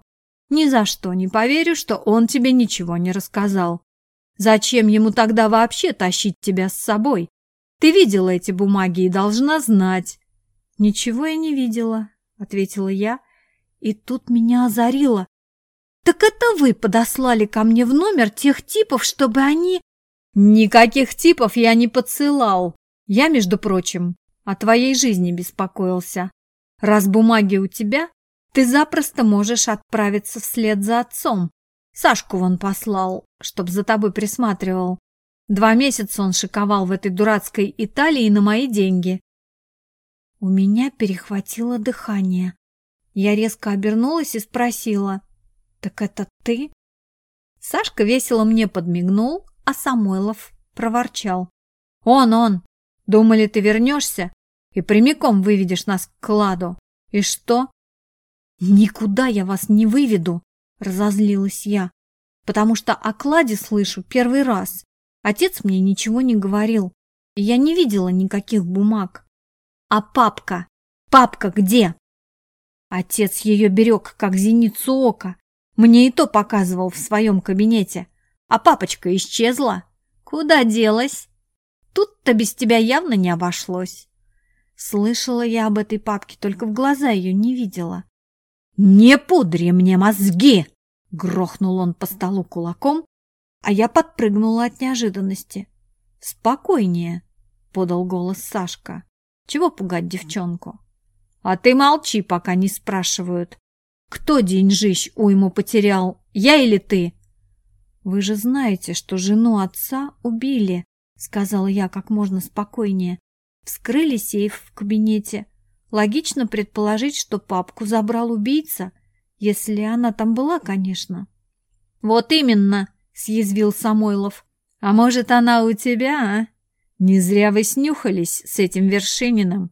Ни за что не поверю, что он тебе ничего не рассказал. Зачем ему тогда вообще тащить тебя с собой? Ты видела эти бумаги и должна знать». «Ничего я не видела», — ответила я, и тут меня озарило. «Так это вы подослали ко мне в номер тех типов, чтобы они...» «Никаких типов я не подсылал. Я, между прочим, о твоей жизни беспокоился. Раз бумаги у тебя, ты запросто можешь отправиться вслед за отцом. Сашку вон послал, чтоб за тобой присматривал. Два месяца он шиковал в этой дурацкой Италии на мои деньги. У меня перехватило дыхание. Я резко обернулась и спросила, «Так это ты?» Сашка весело мне подмигнул, а Самойлов проворчал. «Он, он! Думали, ты вернешься и прямиком выведешь нас к кладу. И что?» «Никуда я вас не выведу!» — разозлилась я, «потому что о кладе слышу первый раз. Отец мне ничего не говорил, и я не видела никаких бумаг. А папка? Папка где?» Отец ее берег, как зеницу ока. Мне и то показывал в своем кабинете. А папочка исчезла. Куда делась? Тут-то без тебя явно не обошлось. Слышала я об этой папке, только в глаза ее не видела. «Не пудри мне мозги!» Грохнул он по столу кулаком, а я подпрыгнула от неожиданности. «Спокойнее», — подал голос Сашка. «Чего пугать девчонку?» А ты молчи, пока не спрашивают. Кто деньжищ уйму потерял, я или ты? Вы же знаете, что жену отца убили, сказала я как можно спокойнее. Вскрыли сейф в кабинете. Логично предположить, что папку забрал убийца, если она там была, конечно. Вот именно, съязвил Самойлов. А может, она у тебя, а? Не зря вы снюхались с этим Вершининым.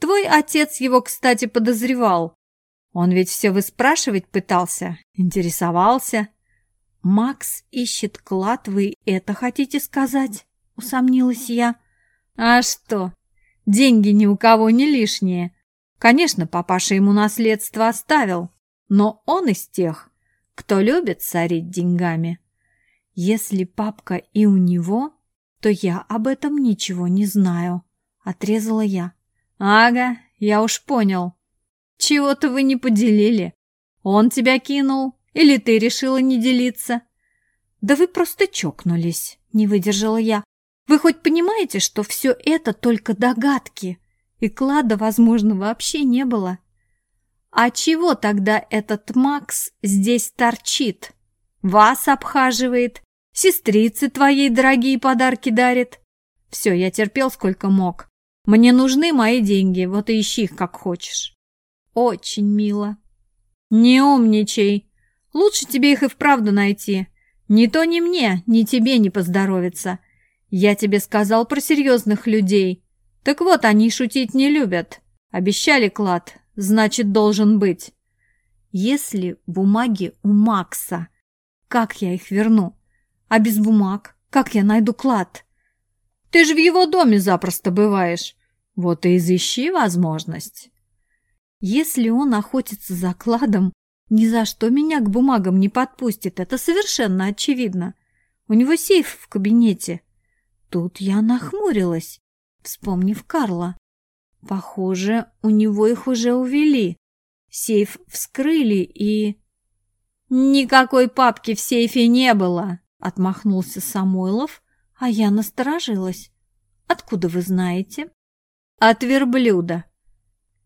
Твой отец его, кстати, подозревал. Он ведь все выспрашивать пытался, интересовался. Макс ищет клад, вы это хотите сказать? Усомнилась я. А что? Деньги ни у кого не лишние. Конечно, папаша ему наследство оставил, но он из тех, кто любит царить деньгами. Если папка и у него, то я об этом ничего не знаю, отрезала я. «Ага, я уж понял. Чего-то вы не поделили. Он тебя кинул, или ты решила не делиться?» «Да вы просто чокнулись», — не выдержала я. «Вы хоть понимаете, что все это только догадки, и клада, возможно, вообще не было?» «А чего тогда этот Макс здесь торчит? Вас обхаживает, сестрицы твоей дорогие подарки дарит. Все, я терпел сколько мог. Мне нужны мои деньги, вот и ищи их как хочешь. Очень мило. Не умничай. Лучше тебе их и вправду найти. Ни то ни мне, ни тебе не поздоровится. Я тебе сказал про серьезных людей. Так вот, они шутить не любят. Обещали клад, значит, должен быть. Если бумаги у Макса, как я их верну? А без бумаг, как я найду клад? Ты же в его доме запросто бываешь. Вот и изыщи возможность. Если он охотится за кладом, ни за что меня к бумагам не подпустит, это совершенно очевидно. У него сейф в кабинете. Тут я нахмурилась, вспомнив Карла. Похоже, у него их уже увели. Сейф вскрыли и... «Никакой папки в сейфе не было!» — отмахнулся Самойлов, а я насторожилась. «Откуда вы знаете?» «От верблюда».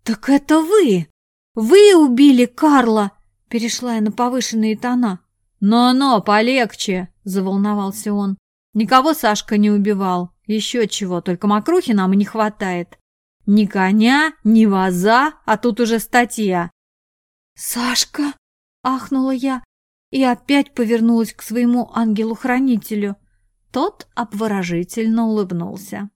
«Так это вы! Вы убили Карла!» — перешла я на повышенные тона. «Но-но, полегче!» — заволновался он. «Никого Сашка не убивал. Еще чего, только мокрухи нам не хватает. Ни коня, ни ваза, а тут уже статья. «Сашка!» — ахнула я и опять повернулась к своему ангелу-хранителю. Тот обворожительно улыбнулся.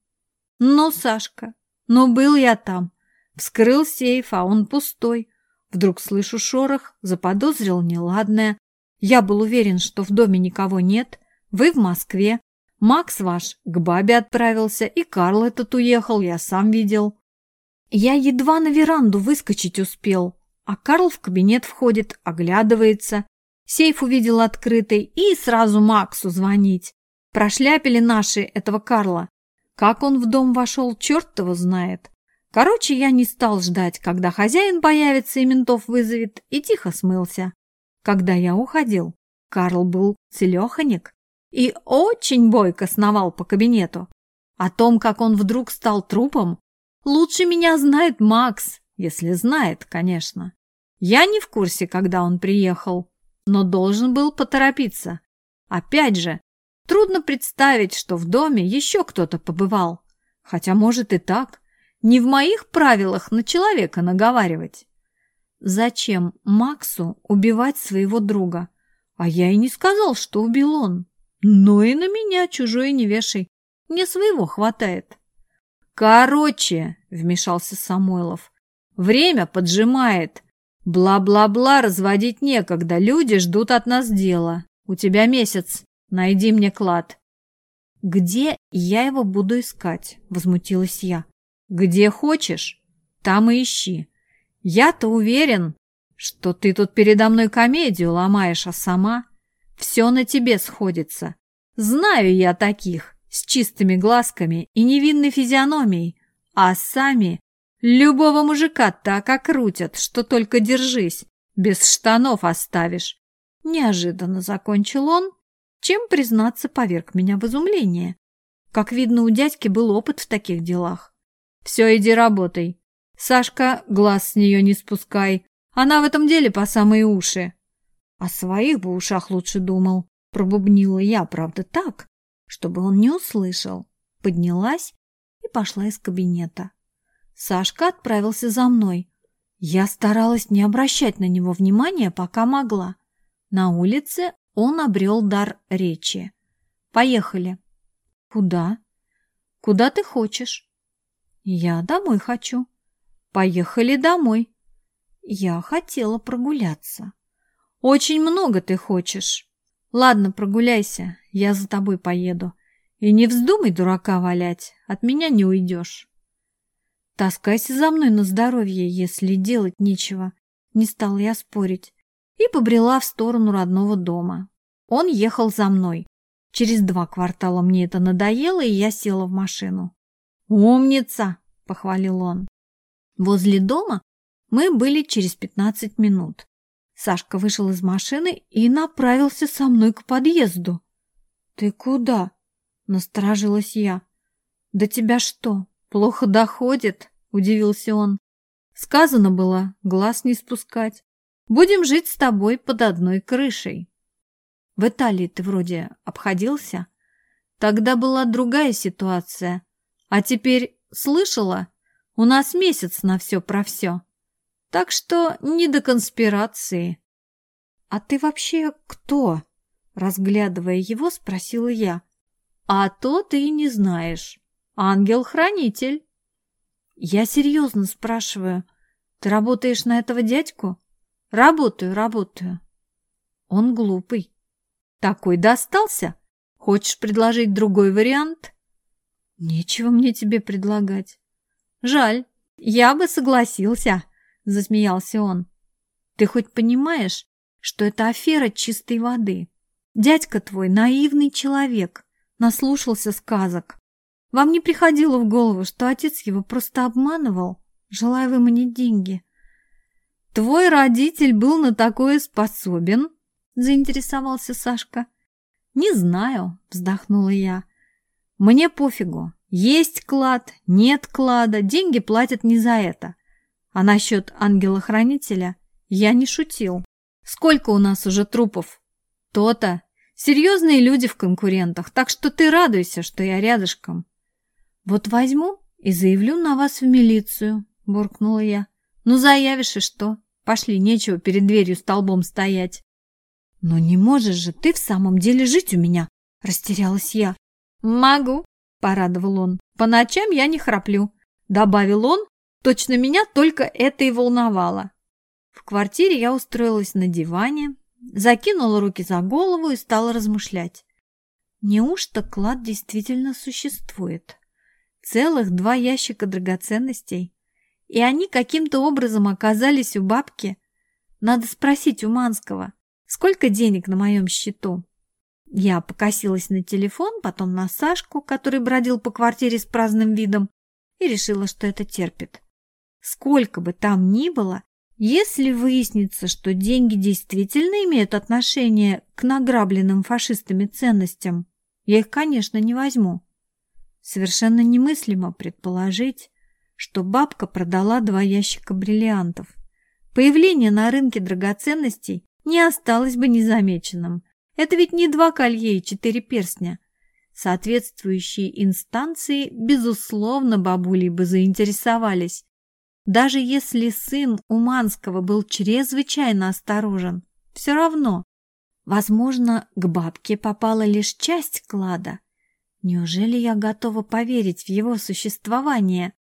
«Ну, Сашка, ну был я там. Вскрыл сейф, а он пустой. Вдруг слышу шорох, заподозрил неладное. Я был уверен, что в доме никого нет. Вы в Москве. Макс ваш к бабе отправился, и Карл этот уехал, я сам видел. Я едва на веранду выскочить успел, а Карл в кабинет входит, оглядывается. Сейф увидел открытый и сразу Максу звонить. Прошляпили наши этого Карла. Как он в дом вошел, черт его знает. Короче, я не стал ждать, когда хозяин появится и ментов вызовет, и тихо смылся. Когда я уходил, Карл был целеханик и очень бойко сновал по кабинету. О том, как он вдруг стал трупом, лучше меня знает Макс, если знает, конечно. Я не в курсе, когда он приехал, но должен был поторопиться. Опять же, трудно представить, что в доме еще кто-то побывал. Хотя, может, и так. Не в моих правилах на человека наговаривать. Зачем Максу убивать своего друга? А я и не сказал, что убил он. Но и на меня чужой не вешай. Мне своего хватает. Короче, вмешался Самойлов, время поджимает. Бла-бла-бла разводить некогда. Люди ждут от нас дела. У тебя месяц. Найди мне клад. Где я его буду искать? Возмутилась я. Где хочешь, там и ищи. Я-то уверен, что ты тут передо мной комедию ломаешь, а сама все на тебе сходится. Знаю я таких, с чистыми глазками и невинной физиономией, а сами любого мужика так окрутят, что только держись, без штанов оставишь. Неожиданно закончил он, чем, признаться, поверг меня в изумление. Как видно, у дядьки был опыт в таких делах. Все, иди работай. Сашка, глаз с нее не спускай. Она в этом деле по самые уши. О своих бы ушах лучше думал. Пробубнила я, правда, так, чтобы он не услышал. Поднялась и пошла из кабинета. Сашка отправился за мной. Я старалась не обращать на него внимания, пока могла. На улице он обрел дар речи. «Поехали». «Куда?» «Куда ты хочешь?» «Я домой хочу». «Поехали домой». Я хотела прогуляться. Очень много ты хочешь. Ладно, прогуляйся, я за тобой поеду. И не вздумай дурака валять, от меня не уйдешь. Таскайся за мной на здоровье, если делать нечего. Не стала я спорить. И побрела в сторону родного дома. Он ехал за мной. Через два квартала мне это надоело, и я села в машину. «Умница!» — похвалил он. Возле дома мы были через пятнадцать минут. Сашка вышел из машины и направился со мной к подъезду. «Ты куда?» — насторожилась я. «Да тебя что, плохо доходит?» — удивился он. «Сказано было, глаз не спускать. Будем жить с тобой под одной крышей». «В Италии ты вроде обходился?» «Тогда была другая ситуация. А теперь слышала? У нас месяц на все про все». Так что не до конспирации. «А ты вообще кто?» Разглядывая его, спросила я. «А то ты не знаешь. Ангел-хранитель». «Я серьезно спрашиваю. Ты работаешь на этого дядьку?» «Работаю, работаю». Он глупый. «Такой достался? Хочешь предложить другой вариант?» «Нечего мне тебе предлагать». «Жаль, я бы согласился» засмеялся он. Ты хоть понимаешь, что это афера чистой воды? Дядька твой наивный человек, наслушался сказок. Вам не приходило в голову, что отец его просто обманывал, желая выманить деньги? Твой родитель был на такое способен? Заинтересовался Сашка. Не знаю, вздохнула я. Мне пофигу. Есть клад, нет клада, деньги платят не за это. А насчет ангела-хранителя я не шутил. Сколько у нас уже трупов? То-то. Серьезные люди в конкурентах, так что ты радуйся, что я рядышком. Вот возьму и заявлю на вас в милицию, буркнула я. Ну, заявишь и что? Пошли, нечего перед дверью столбом стоять. Но не можешь же ты в самом деле жить у меня, растерялась я. Могу, порадовал он. По ночам я не храплю, добавил он. Точно меня только это и волновало. В квартире я устроилась на диване, закинула руки за голову и стала размышлять. Неужто клад действительно существует? Целых два ящика драгоценностей? И они каким-то образом оказались у бабки? Надо спросить у Манского, сколько денег на моем счету? Я покосилась на телефон, потом на Сашку, который бродил по квартире с праздным видом, и решила, что это терпит. Сколько бы там ни было, если выяснится, что деньги действительно имеют отношение к награбленным фашистами ценностям, я их, конечно, не возьму. Совершенно немыслимо предположить, что бабка продала два ящика бриллиантов. Появление на рынке драгоценностей не осталось бы незамеченным. Это ведь не два колье и четыре перстня. Соответствующие инстанции, безусловно, бабулей бы заинтересовались, даже если сын Уманского был чрезвычайно осторожен, все равно, возможно, к бабке попала лишь часть клада. Неужели я готова поверить в его существование?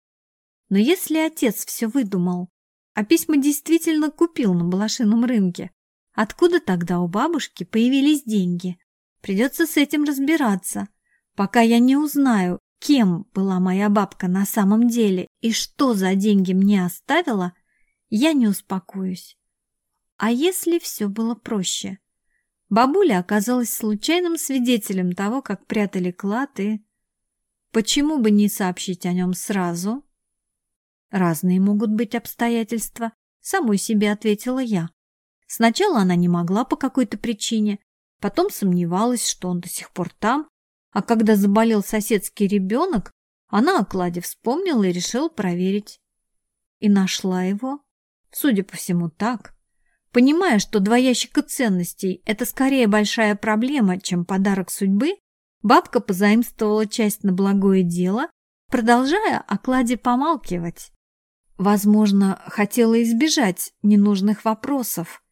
Но если отец все выдумал, а письма действительно купил на балашином рынке, откуда тогда у бабушки появились деньги? Придется с этим разбираться, пока я не узнаю, кем была моя бабка на самом деле и что за деньги мне оставила, я не успокоюсь. А если все было проще? Бабуля оказалась случайным свидетелем того, как прятали клад и... Почему бы не сообщить о нем сразу? Разные могут быть обстоятельства, самой себе ответила я. Сначала она не могла по какой-то причине, потом сомневалась, что он до сих пор там, а когда заболел соседский ребенок, она о кладе вспомнила и решила проверить. И нашла его. Судя по всему, так. Понимая, что два ящика ценностей – это скорее большая проблема, чем подарок судьбы, бабка позаимствовала часть на благое дело, продолжая о кладе помалкивать. Возможно, хотела избежать ненужных вопросов,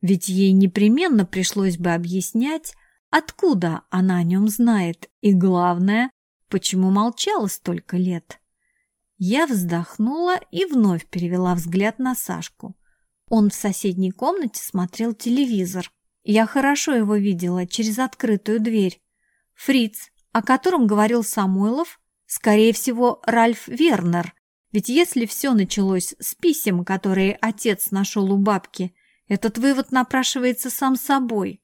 ведь ей непременно пришлось бы объяснять, Откуда она о нем знает? И главное, почему молчала столько лет? Я вздохнула и вновь перевела взгляд на Сашку. Он в соседней комнате смотрел телевизор. Я хорошо его видела через открытую дверь. Фриц, о котором говорил Самойлов, скорее всего, Ральф Вернер. Ведь если все началось с писем, которые отец нашел у бабки, этот вывод напрашивается сам собой.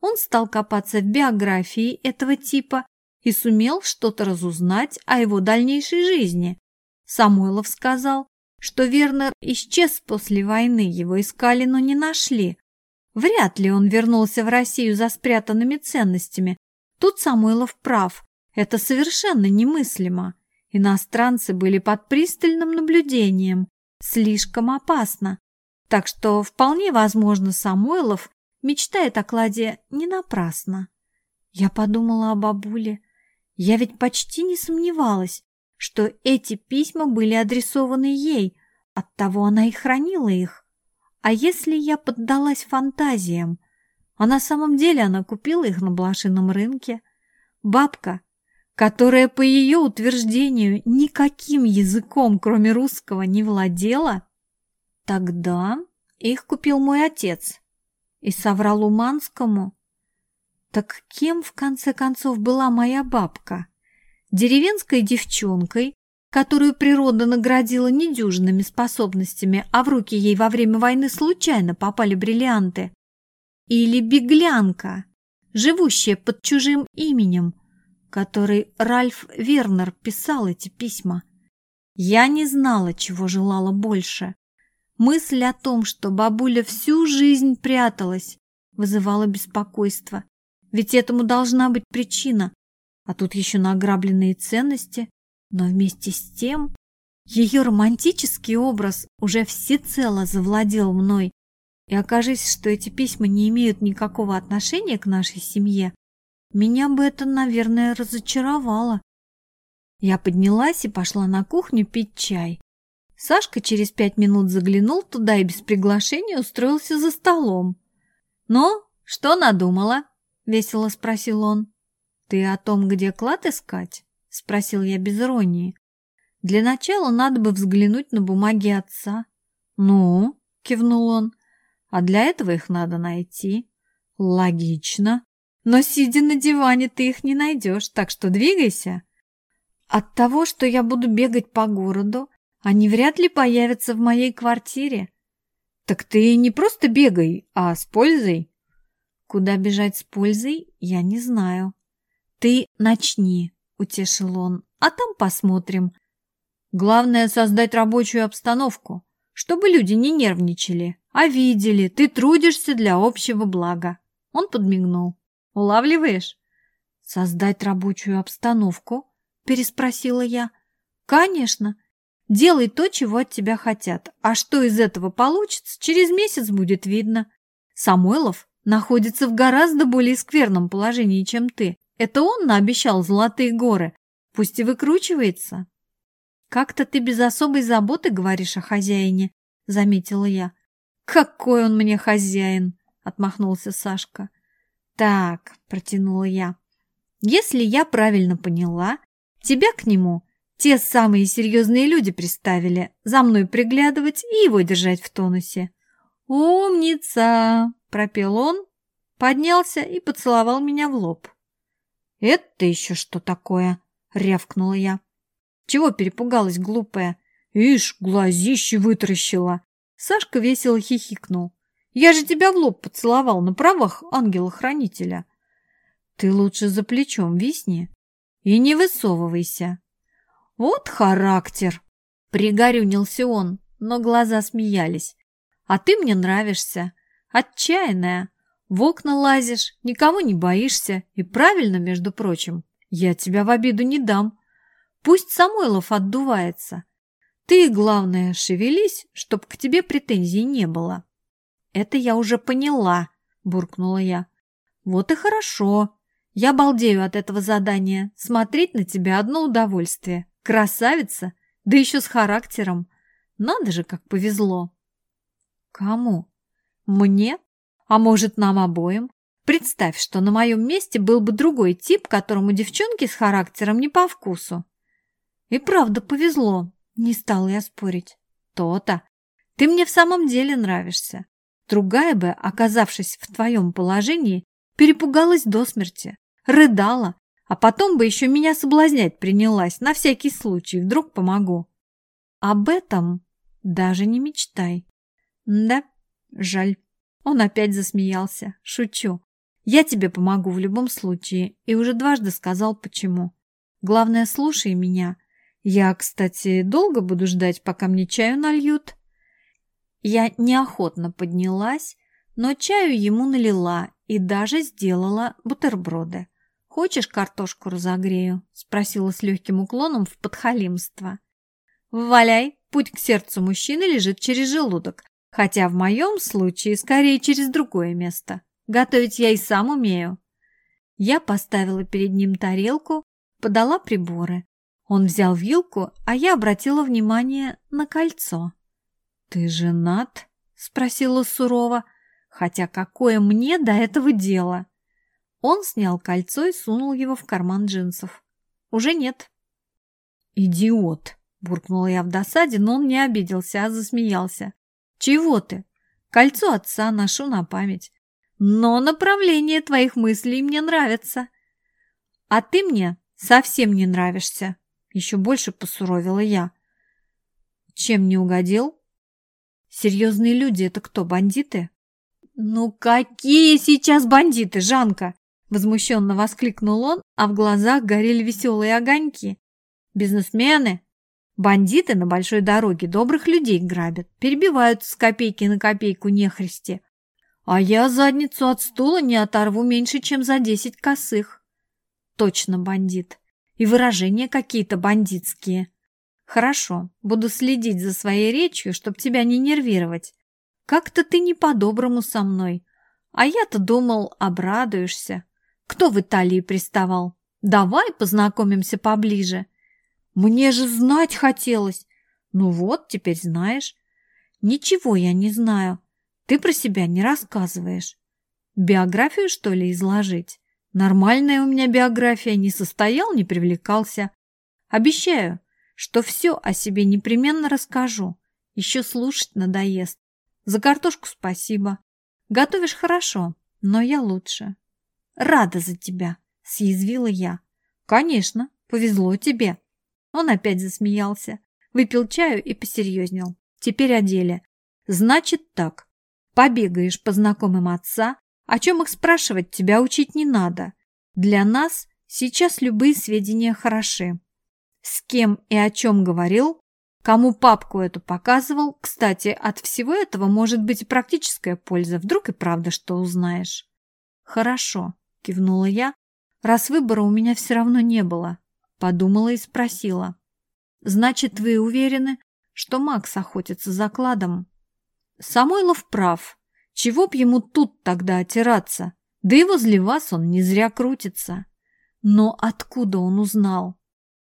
Он стал копаться в биографии этого типа и сумел что-то разузнать о его дальнейшей жизни. Самойлов сказал, что Вернер исчез после войны, его искали, но не нашли. Вряд ли он вернулся в Россию за спрятанными ценностями. Тут Самойлов прав, это совершенно немыслимо. Иностранцы были под пристальным наблюдением, слишком опасно. Так что вполне возможно Самойлов мечтает о кладе не напрасно. Я подумала о бабуле. Я ведь почти не сомневалась, что эти письма были адресованы ей, оттого она и хранила их. А если я поддалась фантазиям, а на самом деле она купила их на блошином рынке? Бабка, которая, по ее утверждению, никаким языком, кроме русского, не владела, тогда их купил мой отец, и соврал Уманскому? Так кем, в конце концов, была моя бабка? Деревенской девчонкой, которую природа наградила недюжинными способностями, а в руки ей во время войны случайно попали бриллианты? Или беглянка, живущая под чужим именем, которой Ральф Вернер писал эти письма. Я не знала, чего желала больше. Мысль о том, что бабуля всю жизнь пряталась, вызывала беспокойство. Ведь этому должна быть причина. А тут еще награбленные ценности. Но вместе с тем ее романтический образ уже всецело завладел мной. И окажись, что эти письма не имеют никакого отношения к нашей семье, меня бы это, наверное, разочаровало. Я поднялась и пошла на кухню пить чай. Сашка через пять минут заглянул туда и без приглашения устроился за столом. «Ну, что надумала?» — весело спросил он. «Ты о том, где клад искать?» — спросил я без иронии. «Для начала надо бы взглянуть на бумаги отца». «Ну?» — кивнул он. «А для этого их надо найти». «Логично. Но сидя на диване ты их не найдешь, так что двигайся». «От того, что я буду бегать по городу, они вряд ли появятся в моей квартире». «Так ты не просто бегай, а с пользой». «Куда бежать с пользой, я не знаю». «Ты начни», — утешил он, — «а там посмотрим». «Главное — создать рабочую обстановку, чтобы люди не нервничали, а видели, ты трудишься для общего блага». Он подмигнул. «Улавливаешь?» «Создать рабочую обстановку?» — переспросила я. «Конечно. Делай то, чего от тебя хотят. А что из этого получится, через месяц будет видно. Самойлов находится в гораздо более скверном положении, чем ты. Это он наобещал золотые горы. Пусть и выкручивается. Как-то ты без особой заботы говоришь о хозяине, заметила я. Какой он мне хозяин, отмахнулся Сашка. Так, протянула я. Если я правильно поняла, тебя к нему те самые серьезные люди приставили за мной приглядывать и его держать в тонусе. «Умница!» – пропел он, поднялся и поцеловал меня в лоб. «Это еще что такое?» — рявкнула я. «Чего перепугалась глупая? Ишь, глазище вытаращила!» Сашка весело хихикнул. «Я же тебя в лоб поцеловал на правах ангела-хранителя!» «Ты лучше за плечом висни и не высовывайся!» «Вот характер!» — пригорюнился он, но глаза смеялись. «А ты мне нравишься, отчаянная!» В окна лазишь, никого не боишься. И правильно, между прочим, я тебя в обиду не дам. Пусть Самойлов отдувается. Ты, главное, шевелись, чтоб к тебе претензий не было. Это я уже поняла, буркнула я. Вот и хорошо. Я балдею от этого задания. Смотреть на тебя одно удовольствие. Красавица, да еще с характером. Надо же, как повезло. Кому? Мне? А может, нам обоим? Представь, что на моем месте был бы другой тип, которому девчонки с характером не по вкусу. И правда повезло, не стала я спорить. То-то. Ты мне в самом деле нравишься. Другая бы, оказавшись в твоем положении, перепугалась до смерти, рыдала, а потом бы еще меня соблазнять принялась, на всякий случай, вдруг помогу. Об этом даже не мечтай. Да, жаль. Он опять засмеялся. Шучу. Я тебе помогу в любом случае. И уже дважды сказал, почему. Главное, слушай меня. Я, кстати, долго буду ждать, пока мне чаю нальют. Я неохотно поднялась, но чаю ему налила и даже сделала бутерброды. «Хочешь, картошку разогрею?» — спросила с легким уклоном в подхалимство. «Валяй, путь к сердцу мужчины лежит через желудок, Хотя в моем случае скорее через другое место. Готовить я и сам умею. Я поставила перед ним тарелку, подала приборы. Он взял вилку, а я обратила внимание на кольцо. «Ты женат?» — спросила сурово, хотя какое мне до этого дело? Он снял кольцо и сунул его в карман джинсов. «Уже нет». «Идиот!» — буркнула я в досаде, но он не обиделся, а засмеялся. Чего ты? Кольцо отца ношу на память. Но направление твоих мыслей мне нравится. А ты мне совсем не нравишься. Еще больше посуровила я. Чем не угодил? Серьезные люди — это кто, бандиты? Ну какие сейчас бандиты, Жанка? Возмущенно воскликнул он, а в глазах горели веселые огоньки. Бизнесмены, бандиты на большой дороге добрых людей грабят, перебивают с копейки на копейку нехристи. А я задницу от стула не оторву меньше, чем за десять косых. Точно бандит. И выражения какие-то бандитские. Хорошо, буду следить за своей речью, чтобы тебя не нервировать. Как-то ты не по-доброму со мной. А я-то думал, обрадуешься. Кто в Италии приставал? Давай познакомимся поближе. Мне же знать хотелось. Ну вот, теперь знаешь. Ничего я не знаю. Ты про себя не рассказываешь. Биографию, что ли, изложить? Нормальная у меня биография, не состоял, не привлекался. Обещаю, что все о себе непременно расскажу. Еще слушать надоест. За картошку спасибо. Готовишь хорошо, но я лучше. Рада за тебя, съязвила я. Конечно, повезло тебе. Он опять засмеялся, выпил чаю и посерьезнел. Теперь о деле. Значит так, побегаешь по знакомым отца, о чем их спрашивать тебя учить не надо. Для нас сейчас любые сведения хороши. С кем и о чем говорил, кому папку эту показывал. Кстати, от всего этого может быть и практическая польза. Вдруг и правда что узнаешь. Хорошо, — кивнула я, — «раз выбора у меня все равно не было». Подумала и спросила. «Значит, вы уверены, что Макс охотится за кладом?» «Самойлов прав. Чего б ему тут тогда отираться? Да и возле вас он не зря крутится». «Но откуда он узнал?»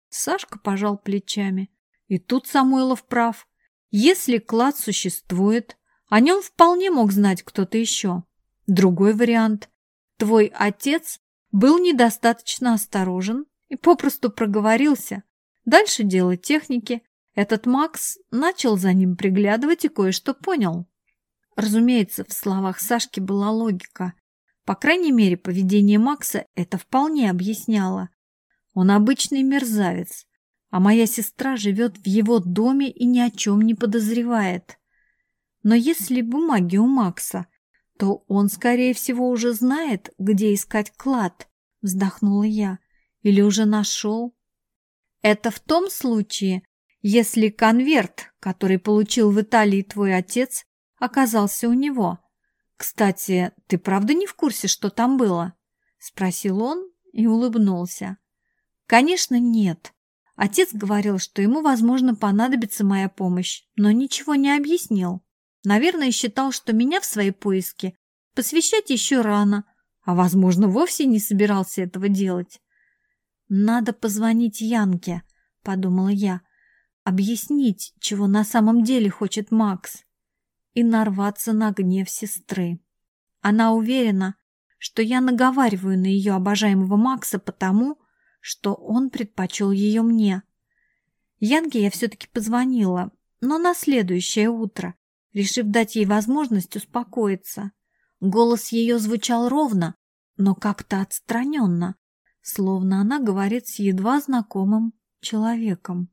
Сашка пожал плечами. И тут Самойлов прав. Если клад существует, о нем вполне мог знать кто-то еще. Другой вариант. Твой отец был недостаточно осторожен и попросту проговорился. Дальше дело техники. Этот Макс начал за ним приглядывать и кое-что понял. Разумеется, в словах Сашки была логика. По крайней мере, поведение Макса это вполне объясняло. Он обычный мерзавец, а моя сестра живет в его доме и ни о чем не подозревает. Но если бумаги у Макса то он, скорее всего, уже знает, где искать клад, вздохнула я. Или уже нашел? Это в том случае, если конверт, который получил в Италии твой отец, оказался у него. Кстати, ты правда не в курсе, что там было? Спросил он и улыбнулся. Конечно, нет. Отец говорил, что ему, возможно, понадобится моя помощь, но ничего не объяснил. Наверное, считал, что меня в свои поиски посвящать еще рано, а, возможно, вовсе не собирался этого делать. «Надо позвонить Янке», — подумала я, — «объяснить, чего на самом деле хочет Макс, и нарваться на гнев сестры. Она уверена, что я наговариваю на ее обожаемого Макса потому, что он предпочел ее мне. Янке я все-таки позвонила, но на следующее утро, решив дать ей возможность успокоиться. Голос ее звучал ровно, но как-то отстраненно, словно она говорит с едва знакомым человеком.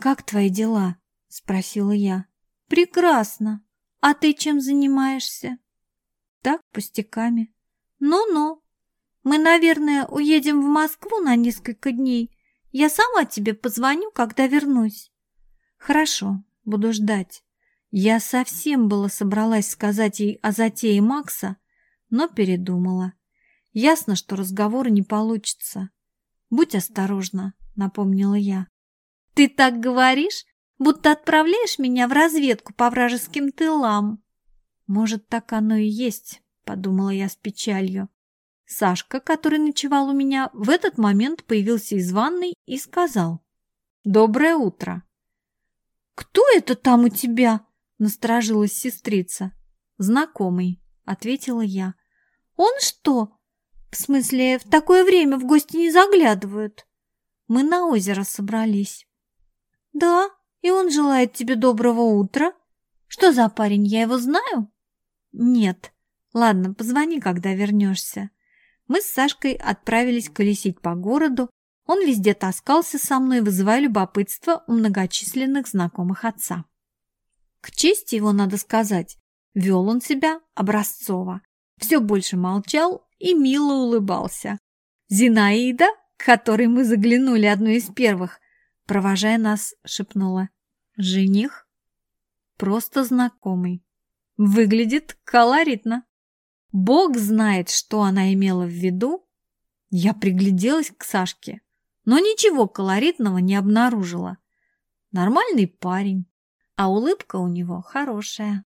«Как твои дела?» — спросила я. «Прекрасно. А ты чем занимаешься?» «Так, пустяками». «Ну-ну. Мы, наверное, уедем в Москву на несколько дней. Я сама тебе позвоню, когда вернусь». «Хорошо, буду ждать». Я совсем было собралась сказать ей о затее Макса, но передумала. Ясно, что разговора не получится. «Будь осторожна», — напомнила я. «Ты так говоришь, будто отправляешь меня в разведку по вражеским тылам». «Может, так оно и есть», — подумала я с печалью. Сашка, который ночевал у меня, в этот момент появился из ванной и сказал «Доброе утро». «Кто это там у тебя?» Насторожилась сестрица. «Знакомый», — ответила я. «Он что? В смысле, в такое время в гости не заглядывают?» Мы на озеро собрались. «Да, и он желает тебе доброго утра. Что за парень, я его знаю?» «Нет. Ладно, позвони, когда вернешься». Мы с Сашкой отправились колесить по городу. Он везде таскался со мной, вызывая любопытство у многочисленных знакомых отца. К чести его надо сказать, вел он себя образцово. все больше молчал и мило улыбался. Зинаида, к которой мы заглянули одну из первых, провожая нас, шепнула. Жених? Просто знакомый. Выглядит колоритно. Бог знает, что она имела в виду. Я пригляделась к Сашке, но ничего колоритного не обнаружила. Нормальный парень, а улыбка у него хорошая.